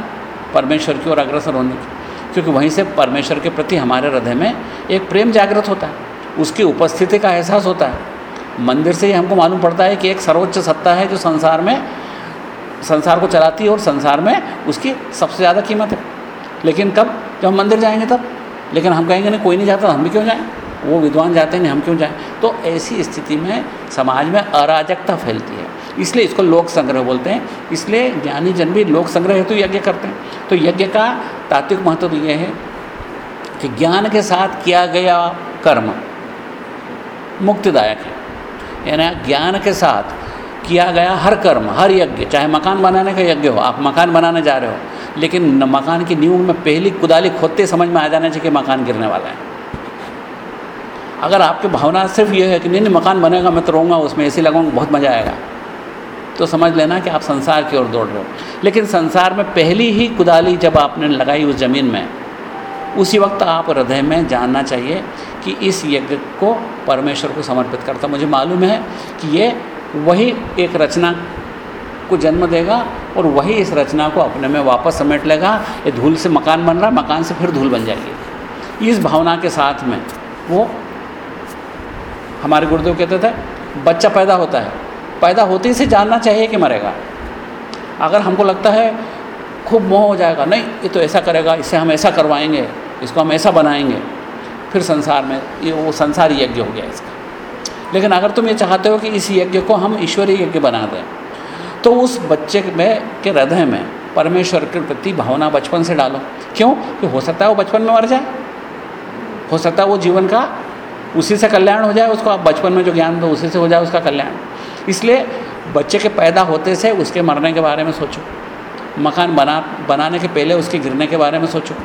परमेश्वर की ओर अग्रसर होने की। क्योंकि वहीं से परमेश्वर के प्रति हमारे हृदय में एक प्रेम जागृत होता है। उसकी उपस्थिति का एहसास होता है। मंदिर से ही हमको मालूम पड़ता है कि एक सर्वोच्च सत्ता है जो संसार में, संसार को चलाती है और संसार में उसकी सबसे ज़्यादा कीमत है। लेकिन कब? जब हम मंदिर जाएँगे तब। लेकिन हम कहेंगे, नहीं, कोई नहीं जाता, हम भी क्यों जाएँ? वो विद्वान जाते नहीं, हम क्यों जाएँ? तो ऐसी स्थिति में समाज में अराजकता फैलती है। इसलिए इसको लोक संग्रह बोलते हैं। इसलिए ज्ञानी जन भी लोक संग्रह हेतु यज्ञ करते हैं। तो यज्ञ का तात्विक महत्व तो यह है कि ज्ञान के साथ किया गया कर्म मुक्तिदायक है। यानी ज्ञान के साथ किया गया हर कर्म, हर यज्ञ, चाहे मकान बनाने का यज्ञ हो, आप मकान बनाने जा रहे हो, लेकिन मकान की नींव में पहली कुदाली खोदते समझ में आ जाना चाहिए कि मकान गिरने वाला है। अगर आपकी भावना सिर्फ़ ये है कि नहीं नहीं, मकान बनेगा, मैं तो रहूँगा, उसमें ऐसी लगाऊँगा बहुत मज़ा आएगा। तो समझ लेना कि आप संसार की ओर दौड़ रहे हो। लेकिन संसार में पहली ही कुदाली जब आपने लगाई उस ज़मीन में उसी वक्त आप हृदय में जानना चाहिए कि इस यज्ञ को परमेश्वर को समर्पित करता मुझे मालूम है कि ये वही एक रचना को जन्म देगा और वही इस रचना को अपने में वापस समेट लेगा। ये धूल से मकान बन रहा है, मकान से फिर धूल बन जाएगी। इस भावना के साथ में वो हमारे गुरुदेव कहते थे, बच्चा पैदा होता है। पैदा होते ही से जानना चाहिए कि मरेगा। अगर हमको लगता है खूब मोह हो जाएगा, नहीं, ये तो ऐसा करेगा, इससे हम ऐसा करवाएँगे। इसको हम ऐसा बनाएँगे, फिर संसार में ये वो संसार यज्ञ हो गया इसका। लेकिन अगर तुम ये चाहते हो कि इस यज्ञ को हम ईश्वरीय यज्ञ बना दें तो उस बच्चे में, के हृदय में परमेश्वर के प्रति भावना बचपन से डालो। क्यों? कि हो सकता है वो बचपन में मर जाए। हो सकता है वो जीवन का, उसी से कल्याण हो जाए, उसको आप बचपन में जो ज्ञान दो, उसी से हो जाए उसका कल्याण। इसलिए बच्चे के पैदा होते से उसके मरने के बारे में सोचो। मकान बना, बनाने के पहले उसके गिरने के बारे में सोचो।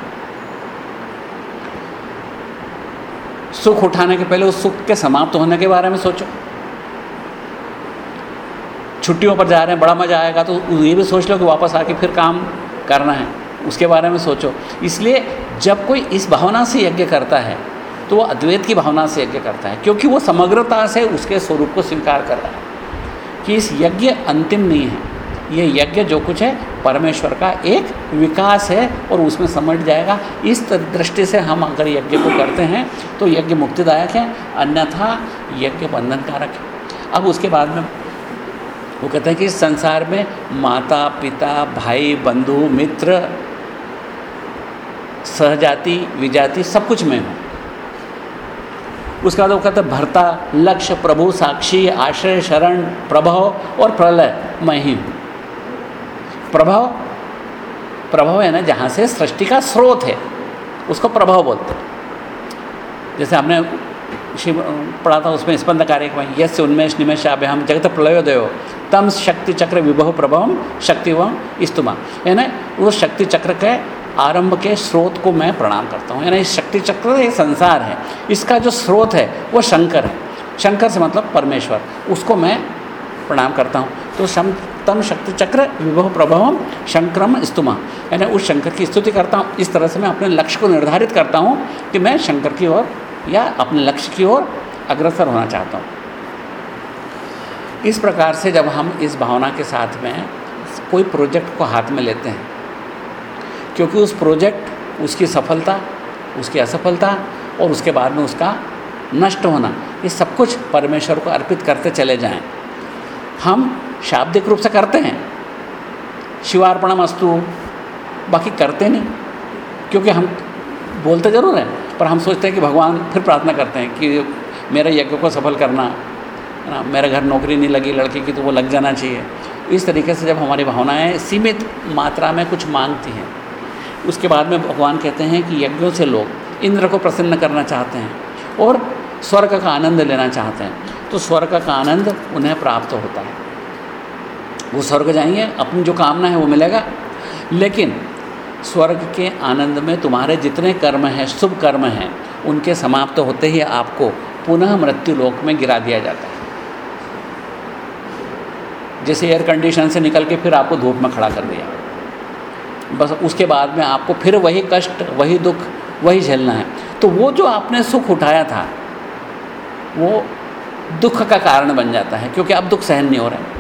सुख उठाने के पहले उस सुख के समाप्त होने के बारे में सोचो। छुट्टियों पर जा रहे हैं, बड़ा मज़ा आएगा तो ये भी सोच लो कि वापस आके फिर काम करना है, उसके बारे में सोचो। इसलिए जब कोई इस भावना से यज्ञ करता है तो वो अद्वैत की भावना से यज्ञ करता है, क्योंकि वो समग्रता से उसके स्वरूप को स्वीकार कर रहा है कि इस यज्ञ अंतिम नहीं है। ये यज्ञ जो कुछ है परमेश्वर का एक विकास है और उसमें समझ जाएगा। इस दृष्टि से हम अगर यज्ञ को करते हैं तो यज्ञ मुक्तिदायक है, अन्यथा यज्ञ बंधनकारक है। अब उसके बाद में वो कहते हैं कि संसार में माता, पिता, भाई, बंधु, मित्र, सहजाति, विजाति सब कुछ में हूँ। उसके बाद वो कहते हैं, भरता, लक्ष्य, प्रभु, साक्षी, आश्रय, शरण, प्रभव और प्रलय मैं ही हूँ। प्रभाव प्रभाव है ना, जहाँ से सृष्टि का स्रोत है, उसको प्रभाव बोलते हैं। जैसे हमने शिव पढ़ा था, उसमें स्पंद कार्यक्रम यश उन्मेष निमेश आभ्य हम जगत प्रलयोदय तम शक्ति चक्र विभव प्रभव, शक्ति व इस्तुमा यानी उस शक्ति चक्र के आरंभ के स्रोत को मैं प्रणाम करता हूँ। यानी शक्ति चक्र ये संसार है, इसका जो स्रोत है, वो शंकर है। शंकर से मतलब परमेश्वर, उसको मैं प्रणाम करता हूँ। तो तम शक्ति चक्र विभव प्रभव शंकरम स्तुमा। यानी उस शंकर की स्तुति करता हूँ, इस तरह से मैं अपने लक्ष्य को निर्धारित करता हूँ कि मैं शंकर की ओर या अपने लक्ष्य की ओर अग्रसर होना चाहता हूँ। इस प्रकार से जब हम इस भावना के साथ में कोई प्रोजेक्ट को हाथ में लेते हैं, क्योंकि उस प्रोजेक्ट, उसकी सफलता, उसकी असफलता और उसके बाद में उसका नष्ट होना, ये सब कुछ परमेश्वर को अर्पित करते चले जाएँ। हम शाब्दिक रूप से करते हैं। शिवार्पणम अस्तु। बाकी करते नहीं, क्योंकि हम बोलते ज़रूर हैं, पर हम सोचते हैं कि भगवान फिर प्रार्थना करते हैं कि मेरे यज्ञ को सफल करना, है ना? मेरे घर नौकरी नहीं लगी, लड़की की तो वो लग जाना चाहिए। इस तरीके से जब हमारी भावनाएँ सीमित मात्रा में कुछ मांगती हैं, उसके बाद में भगवान कहते हैं कि यज्ञों से लोग इंद्र को प्रसन्न करना चाहते हैं और स्वर्ग का आनंद लेना चाहते हैं। तो स्वर्ग का आनंद उन्हें प्राप्त होता है। वो स्वर्ग जाएँगे, अपनी जो कामना है वो मिलेगा। लेकिन स्वर्ग के आनंद में तुम्हारे जितने कर्म हैं, शुभ कर्म हैं, उनके समाप्त होते ही आपको पुनः मृत्यु लोक में गिरा दिया जाता है। जैसे एयर कंडीशन से निकल के फिर आपको धूप में खड़ा कर दिया। बस उसके बाद में आपको फिर वही कष्ट, वही दुख, वही झेलना है। तो वो जो आपने सुख उठाया था, वो दुख का कारण बन जाता है, क्योंकि अब दुख सहन नहीं हो रहा है।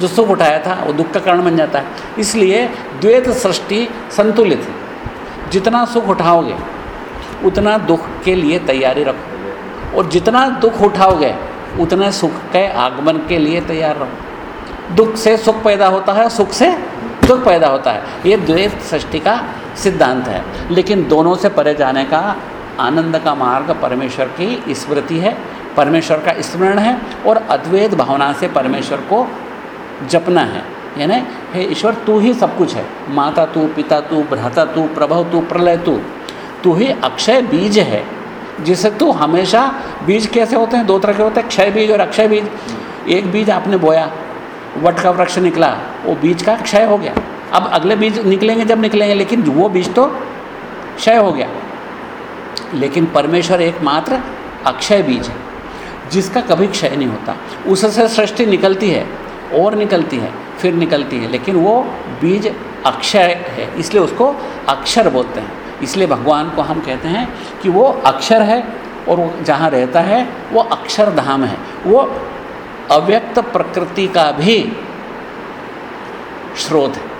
जो सुख उठाया था, वो दुख का कारण बन जाता है। इसलिए द्वैत सृष्टि संतुलित है। जितना सुख उठाओगे, उतना दुख के लिए तैयारी रखो और जितना दुख उठाओगे, उतने सुख के आगमन के लिए तैयार रहो। दुख से सुख पैदा होता है, सुख से दुख पैदा होता है। ये द्वैत सृष्टि का सिद्धांत है। लेकिन दोनों से परे जाने का, आनंद का मार्ग परमेश्वर की स्मृति है। परमेश्वर का स्मरण है और अद्वैत भावना से परमेश्वर को जपना है। यानी, हे ईश्वर, तू ही सब कुछ है। माता तू, पिता तू, भ्राता तू, प्रभव तू, प्रलय तू। तू ही अक्षय बीज है, जिसे तू हमेशा बीज कैसे होते हैं? दो तरह के होते हैं, क्षय बीज और अक्षय बीज। एक बीज आपने बोया, वट का वृक्ष निकला, वो बीज का क्षय हो गया। अब अगले बीज निकलेंगे जब निकलेंगे, लेकिन वो बीज तो क्षय हो गया। लेकिन परमेश्वर एकमात्र अक्षय बीज है, जिसका कभी क्षय नहीं होता। उससे सृष्टि निकलती है और निकलती है फिर निकलती है। लेकिन वो बीज अक्षय है इसलिए उसको अक्षर बोलते हैं। इसलिए भगवान को हम कहते हैं कि वो अक्षर है और वो जहाँ रहता है वो अक्षरधाम है। वो अव्यक्त प्रकृति का भी स्रोत है।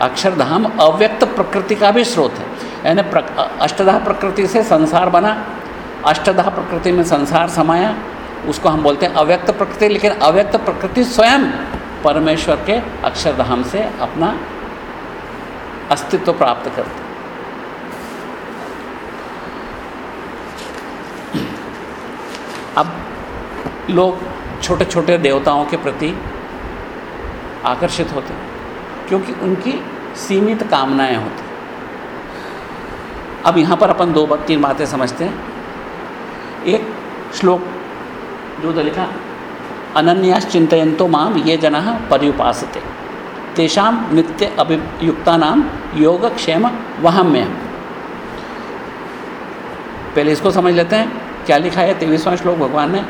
अक्षरधाम अव्यक्त प्रकृति का भी स्रोत है। यानी प्र, अष्टधा प्रकृति से संसार बना अष्टधा प्रकृति में संसार समाया उसको हम बोलते हैं अव्यक्त प्रकृति, लेकिन अव्यक्त प्रकृति स्वयं परमेश्वर के अक्षरधाम से अपना अस्तित्व प्राप्त करते अब लोग छोटे छोटे देवताओं के प्रति आकर्षित होते क्योंकि उनकी सीमित कामनाएँ होती अब यहाँ पर अपन दो तीन बातें समझते हैं। एक श्लोक जो तो लिखा अनन्याश्चिंतयंतो माम ये जन पर्युपासते। तेषाम नित्य अभियुक्ता नाम योगक्षेम वहाम्य पहले इसको समझ लेते हैं, क्या लिखा है, तेईसवां श्लोक भगवान ने?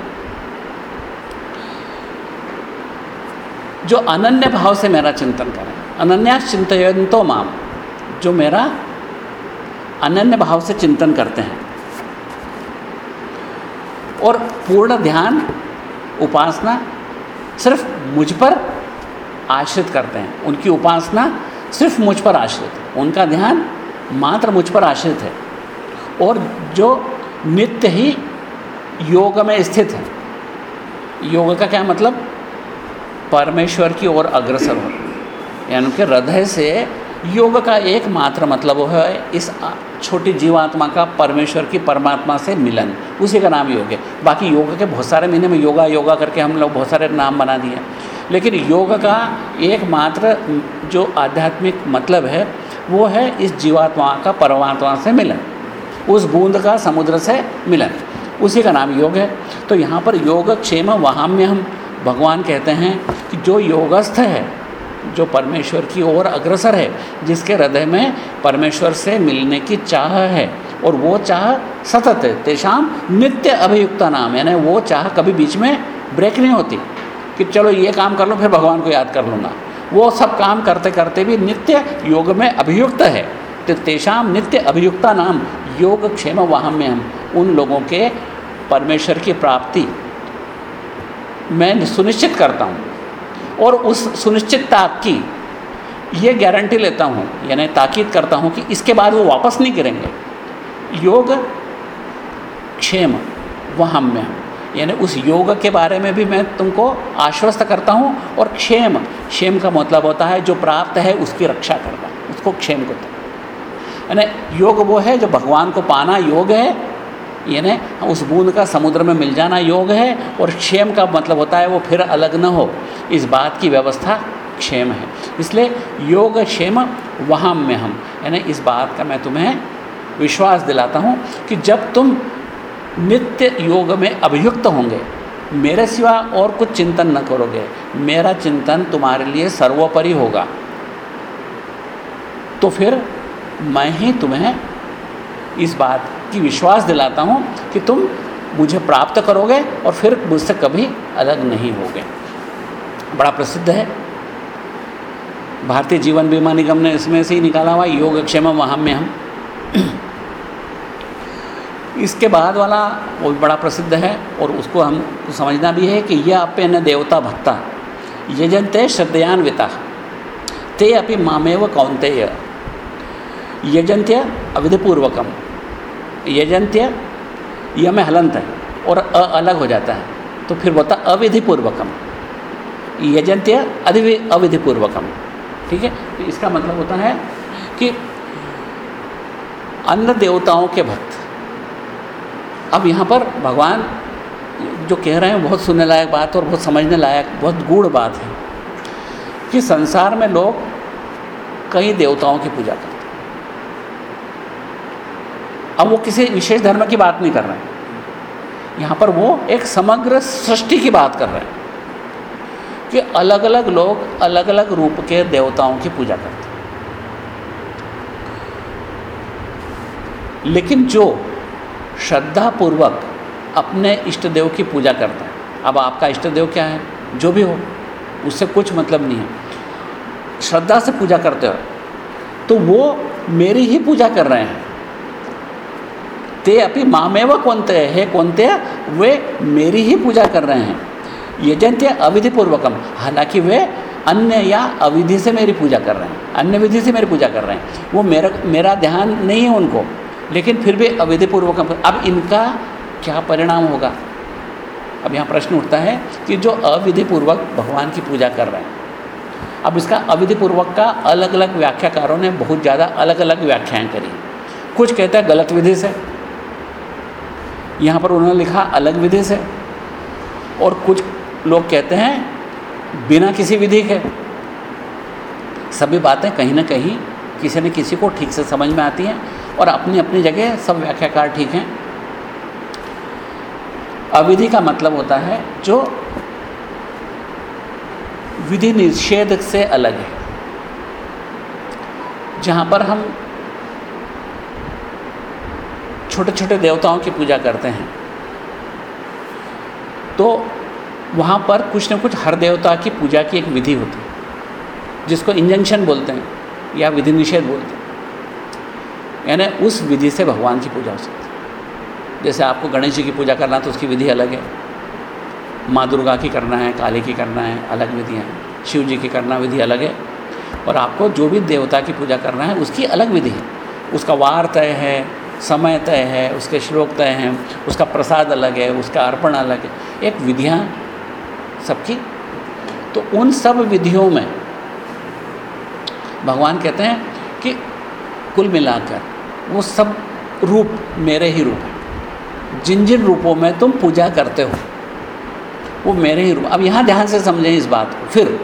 जो अनन्य भाव से मेरा चिंतन करें अनन्यास चिंतयंतो माम जो मेरा अनन्य भाव से चिंतन करते हैं और पूर्ण ध्यान, उपासना सिर्फ़ मुझ पर आश्रित करते हैं। उनकी उपासना सिर्फ़ मुझ पर आश्रित है। उनका ध्यान मात्र मुझ पर आश्रित है। और जो नित्य ही योग में स्थित है, योग का क्या मतलब? परमेश्वर की ओर अग्रसर हो यानी कि हृदय से योग का एकमात्र मतलब है इस छोटी जीवात्मा का परमेश्वर की परमात्मा से मिलन। उसी का नाम योग है। बाकी योग के बहुत सारे महीने में योगा योगा करके हम लोग बहुत सारे नाम बना दिए लेकिन योग का एकमात्र जो आध्यात्मिक मतलब है, वो है इस जीवात्मा का परमात्मा से मिलन। उस बूंद का समुद्र से मिलन। उसी का नाम योग है। तो यहाँ पर योग क्षेम वहाँ में हम भगवान कहते हैं कि जो योगस्थ है जो परमेश्वर की ओर अग्रसर है, जिसके हृदय में परमेश्वर से मिलने की चाह है, और वो चाह सतत है। तेषाम नित्य अभियुक्ता नाम, यानी वो चाह कभी बीच में ब्रेक नहीं होती कि चलो ये काम कर लो, फिर भगवान को याद कर लूँगा। वो सब काम करते करते भी नित्य योग में अभियुक्त है। तो तेषाम नित्य अभियुक्ता नाम, योग क्षेम वाहम में हम उन लोगों के परमेश्वर की प्राप्ति मैं सुनिश्चित करता हूँ। और उस सुनिश्चितता की ये गारंटी लेता हूँ, यानी ताकीद करता हूँ कि इसके बाद वो वापस नहीं गिरेंगे। योग, क्षेम, वह हम में यानी उस योग के बारे में भी मैं तुमको आश्वस्त करता हूँ और क्षेम क्षेम का मतलब होता है जो प्राप्त है उसकी रक्षा करना, उसको क्षेम को। यानी योग वो है जो भगवान को पाना योग है यानी उस बूंद का समुद्र में मिल जाना योग है और क्षेम का मतलब होता है वो फिर अलग न हो। इस बात की व्यवस्था क्षेम है। इसलिए योग क्षेम वहाँ में हम, यानी इस बात का मैं तुम्हें विश्वास दिलाता हूँ कि जब तुम नित्य योग में अभियुक्त होंगे, मेरे सिवा और कुछ चिंतन न करोगे, मेरा चिंतन तुम्हारे लिए सर्वोपरि होगा। तो फिर मैं ही तुम्हें इस बात की विश्वास दिलाता हूँ कि तुम मुझे प्राप्त करोगे और फिर मुझसे कभी अलग नहीं होगे। बड़ा प्रसिद्ध है। भारतीय जीवन बीमा निगम ने इसमें से ही निकाला हुआ योग योगक्षेम महाम्य हम। इसके बाद वाला वो भी बड़ा प्रसिद्ध है और उसको हम समझना भी है कि यह अपे न देवता भक्ता यजंते श्रद्धयान्विता ते अपि मामेव कौंतेय यजंत्य अविधिपूर्वकम। यजंत्य यह में हलंत है और अ अलग हो जाता है। तो फिर बोलता अविधिपूर्वकम। यजंत्य अधिवि, अविधिपूर्वकम। ठीक है? तो इसका मतलब होता है कि अन्य देवताओं के भक्त, अब यहाँ पर भगवान जो कह रहे हैं, बहुत सुनने लायक बात और बहुत समझने लायक, बहुत गूढ़ बात है कि संसार में लोग कई देवताओं की पूजा करते अब वो किसी विशेष धर्म की बात नहीं कर रहे हैं। यहाँ पर वो एक समग्र सृष्टि की बात कर रहे हैं कि अलग अलग लोग अलग अलग रूप के देवताओं की पूजा करते हैं। लेकिन जो श्रद्धापूर्वक अपने इष्ट देव की पूजा करता है, अब आपका इष्ट देव क्या है? जो भी हो, उससे कुछ मतलब नहीं है। श्रद्धा से पूजा करते हो तो वो मेरी ही पूजा कर रहे हैं। ते अपनी मामेव कौनते है कौनते वे मेरी ही पूजा कर रहे हैं। यजंत्य अविधिपूर्वकम। हालाँकि वे अन्य या अविधि से मेरी पूजा कर रहे हैं। अन्य विधि से मेरी पूजा कर रहे हैं। वो मेरा मेरा ध्यान नहीं है उनको। लेकिन फिर भी अविधिपूर्वकम। अब इनका क्या परिणाम होगा? अब यहाँ प्रश्न उठता है कि जो अविधिपूर्वक भगवान की पूजा कर रहे हैं। अब इसका अविधिपूर्वक का अलग अलग व्याख्याकारों ने बहुत ज़्यादा अलग अलग व्याख्याएँ करी। कुछ कहते हैं गलत विधि से यहाँ पर उन्होंने लिखा, अलग विधि से। और कुछ लोग कहते हैं, बिना किसी विधि के। सभी बातें कहीं ना कहीं किसी न किसी को ठीक से समझ में आती हैं और अपनी अपनी जगह सब व्याख्याकार ठीक हैं। अविधि का मतलब होता है जो विधि निषेध से अलग है। जहाँ पर हम छोटे छोटे देवताओं की पूजा करते हैं। तो वहाँ पर कुछ न कुछ हर देवता की पूजा की एक विधि होती है, जिसको इंजंक्शन बोलते हैं या विधि निषेध बोलते हैं। यानी उस विधि से भगवान की पूजा हो सकती है। जैसे आपको गणेश जी की पूजा करना तो उसकी विधि अलग है। माँ दुर्गा की करना है, काली की करना है, अलग विधियाँ हैं। शिव जी की करना विधि अलग है। और आपको जो भी देवता की पूजा करना है उसकी अलग विधि है। उसका वार तय है समय तय है, उसके श्लोक तय हैं, उसका प्रसाद अलग है, उसका अर्पण अलग है। एक विधियाँ सबकी। तो उन सब विधियों में भगवान कहते हैं कि कुल मिलाकर वो सब रूप मेरे ही रूप हैं। जिन जिन रूपों में तुम पूजा करते हो, वो मेरे ही रूप। अब यहाँ ध्यान से समझें इस बात को। फिर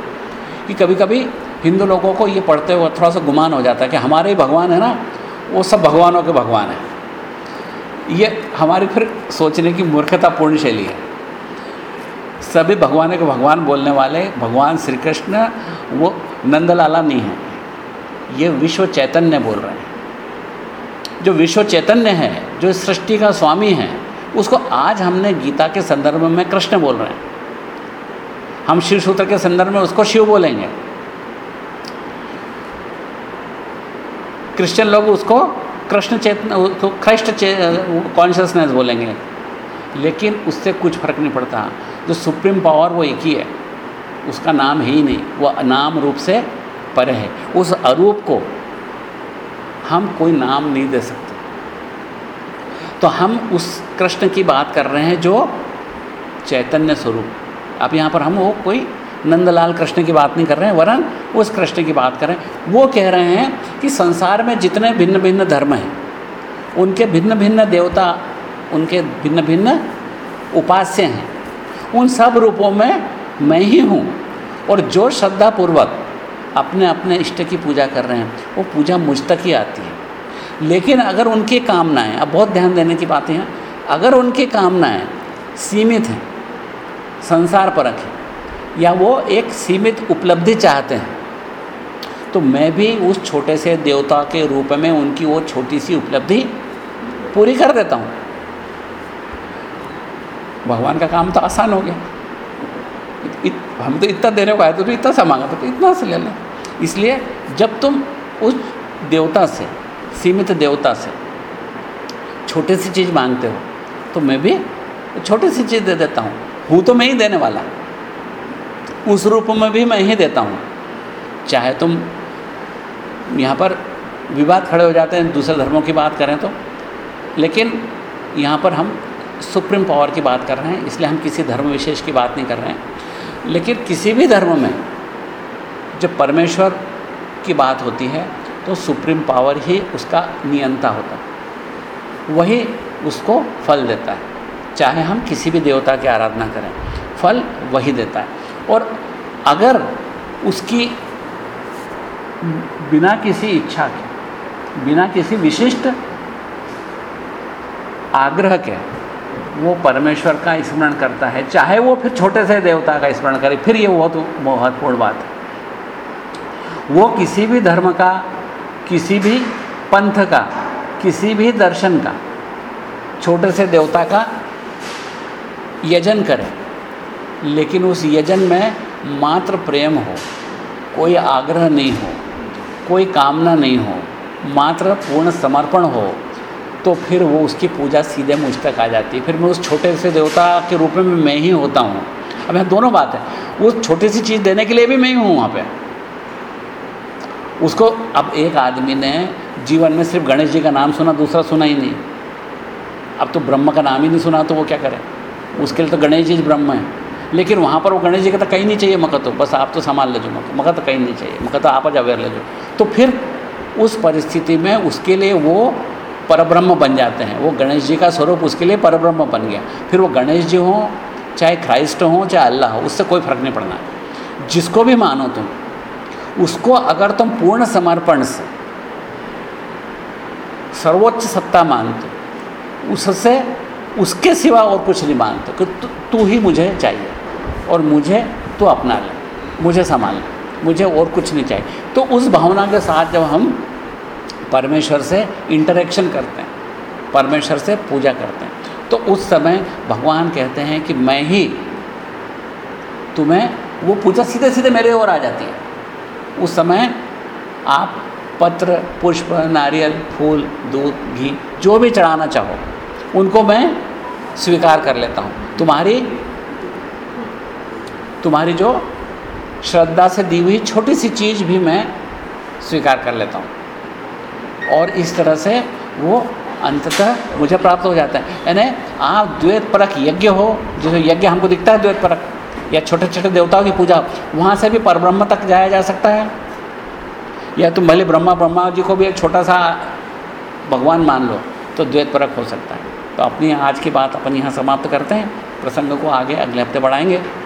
कि कभी कभी हिंदू लोगों को ये पढ़ते हुए थोड़ा सा गुमान हो जाता है कि हमारे ही भगवान है ना, वो सब भगवानों के भगवान हैं। ये हमारी फिर सोचने की मूर्खतापूर्ण शैली है। सभी भगवान के भगवान बोलने वाले, भगवान श्री कृष्ण वो नंदलाला नहीं है। ये विश्व चैतन्य बोल रहे हैं। जो विश्व चैतन्य है, जो सृष्टि का स्वामी है, उसको आज हमने गीता के संदर्भ में कृष्ण बोल रहे हैं। हम शिव सूत्र के संदर्भ में उसको शिव बोलेंगे। क्रिश्चियन लोग उसको कृष्ण चेतन उसको चे, कॉन्शियसनेस बोलेंगे। लेकिन उससे कुछ फ़र्क नहीं पड़ता। जो सुप्रीम पावर वो एक ही है। उसका नाम ही नहीं। वो नाम रूप से परे है। उस अरूप को हम कोई नाम नहीं दे सकते। तो हम उस कृष्ण की बात कर रहे हैं जो चैतन्य स्वरूप। अब यहाँ पर हम वो कोई नंदलाल कृष्ण की बात नहीं कर रहे हैं, वरन उस कृष्ण की बात कर। रहे हैं वो कह रहे हैं कि संसार में जितने भिन्न भिन्न धर्म हैं, उनके भिन्न भिन्न देवता, उनके भिन्न भिन्न उपास्य हैं। उन सब रूपों में मैं ही हूँ और जो श्रद्धापूर्वक अपने अपने इष्ट की पूजा कर रहे हैं, वो पूजा मुझ तक ही आती है। लेकिन अगर उनकी कामनाएँ, अब बहुत ध्यान देने की बातें हैं, अगर उनकी कामनाएँ सीमित हैं संसार परख है या वो एक सीमित उपलब्धि चाहते हैं। तो मैं भी उस छोटे से देवता के रूप में उनकी वो छोटी सी उपलब्धि पूरी कर देता हूँ। भगवान का काम तो आसान हो गया। इत, हम तो इतना देने को आए तो, तो इतना सा मांगा तो, तो इतना से ले लें। इसलिए जब तुम उस देवता से सीमित देवता से छोटी सी चीज़ मांगते हो तो मैं भी छोटी सी चीज़ दे देता हूँ। हूँ तो मैं ही देने वाला। उस रूप में भी मैं ही देता हूँ। चाहे तुम यहाँ पर विवाद खड़े हो जाते हैं, दूसरे धर्मों की बात करें तो। लेकिन यहाँ पर हम सुप्रीम पावर की बात कर रहे हैं, इसलिए हम किसी धर्म विशेष की बात नहीं कर रहे हैं। लेकिन किसी भी धर्म में जब परमेश्वर की बात होती है तो सुप्रीम पावर ही उसका नियंता होता है। वही उसको फल देता है। चाहे हम किसी भी देवता की आराधना करें, फल वही देता है। और अगर उसकी बिना किसी इच्छा के, बिना किसी विशिष्ट आग्रह के वो परमेश्वर का स्मरण करता है, चाहे वो फिर छोटे से देवता का स्मरण करे, फिर ये बहुत महत्वपूर्ण बात है। वो किसी भी धर्म का, किसी भी पंथ का, किसी भी दर्शन का, छोटे से देवता का यजन करे। लेकिन उस यजन में मात्र प्रेम हो, कोई आग्रह नहीं हो, कोई कामना नहीं हो, मात्र पूर्ण समर्पण हो तो फिर वो उसकी पूजा सीधे मुझ तक आ जाती है। फिर मैं उस छोटे से देवता के रूप में मैं ही होता हूँ। अब यहाँ दोनों बात है। वो छोटी सी चीज़ देने के लिए भी मैं ही हूँ वहाँ पे। उसको अब एक आदमी ने जीवन में सिर्फ़ गणेश जी का नाम सुना, दूसरा सुना ही नहीं। अब तो ब्रह्म का नाम ही नहीं सुना तो वो क्या करे? उसके लिए तो गणेश जी ब्रह्म है। लेकिन वहाँ पर वो गणेश जी का तो कहीं नहीं चाहिए मका तो बस आप तो संभाल ले जो मका मका तो कहीं नहीं चाहिए मका तो आप अवेयर ले जो तो फिर उस परिस्थिति में उसके लिए वो परब्रह्म बन जाते हैं। वो गणेश जी का स्वरूप उसके लिए परब्रह्म बन गया। फिर वो गणेश जी हों, चाहे क्राइस्ट हों, चाहे अल्लाह हो, उससे कोई फ़र्क नहीं पड़ना। जिसको भी मानो तुम, उसको अगर तुम पूर्ण समर्पण से, सर्वोच्च सत्ता मानते उससे, उसके सिवा और कुछ नहीं मानते कि तू ही मुझे चाहिए। और मुझे तो अपना ले, मुझे संभाल ले, मुझे और कुछ नहीं चाहिए। तो उस भावना के साथ जब हम परमेश्वर से इंटरेक्शन करते हैं, परमेश्वर से पूजा करते हैं तो उस समय भगवान कहते हैं कि मैं ही, तुम्हें, वो पूजा सीधे सीधे मेरे ओर आ जाती है। उस समय आप पत्र, पुष्प, नारियल, फूल, दूध, घी, जो भी चढ़ाना चाहो, उनको मैं स्वीकार कर लेता हूँ। तुम्हारी तुम्हारी जो श्रद्धा से दी हुई छोटी सी चीज़ भी मैं स्वीकार कर लेता हूँ। और इस तरह से वो अंततः मुझे प्राप्त हो जाता है। यानी आप द्वैत परक यज्ञ हो, जैसे यज्ञ हमको दिखता है द्वैत परक या छोटे छोटे देवताओं की पूजा, वहाँ से भी परब्रह्म तक जाया जा सकता है। या तुम भले ब्रह्मा ब्रह्मा जी को भी एक छोटा सा भगवान मान लो तो द्वैत परक हो सकता है। तो अपनी आज की बात अपन यहाँ समाप्त करते हैं। प्रसंग को आगे अगले हफ़्ते बढ़ाएँगे।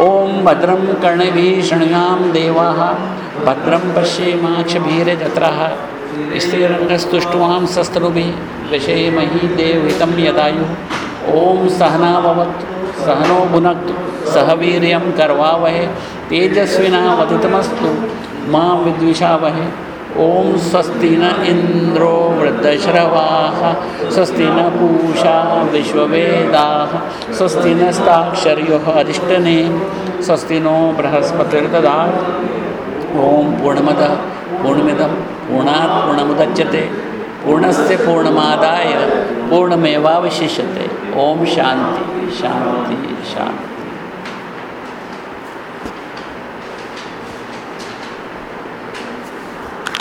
ओम भद्रम कर्णभिषण्याम देवा भद्रम पश्येमाक्षभीरजत्राः स्त्रीरङ्गस्तुष्ट्वां शस्त्रुभिः विषयमही देवहितं यदायुः। ॐ सहना भवतु, सहनो भुनक्तु, सह वीर्यं करवावहे, तेजस्विनावधितमस्तु, माँ विद्विषावहे। ओम स्वस्ति न इंद्रो वृद्धश्रवाः, स्वस्ति न पूषा विश्ववेदाः, स्वस्ति नस्ताक्षर्योः अरिष्टने स्वस्ति नो बृहस्पतिर्दधात् ॐ पूर्णमदः, पूर्णमिदं, पूर्णात् पूर्णमुदच्यते, पूर्णस्य पूर्णमादाय, पूर्णमेवावशिष्यते। ओम शांति शांति शांति।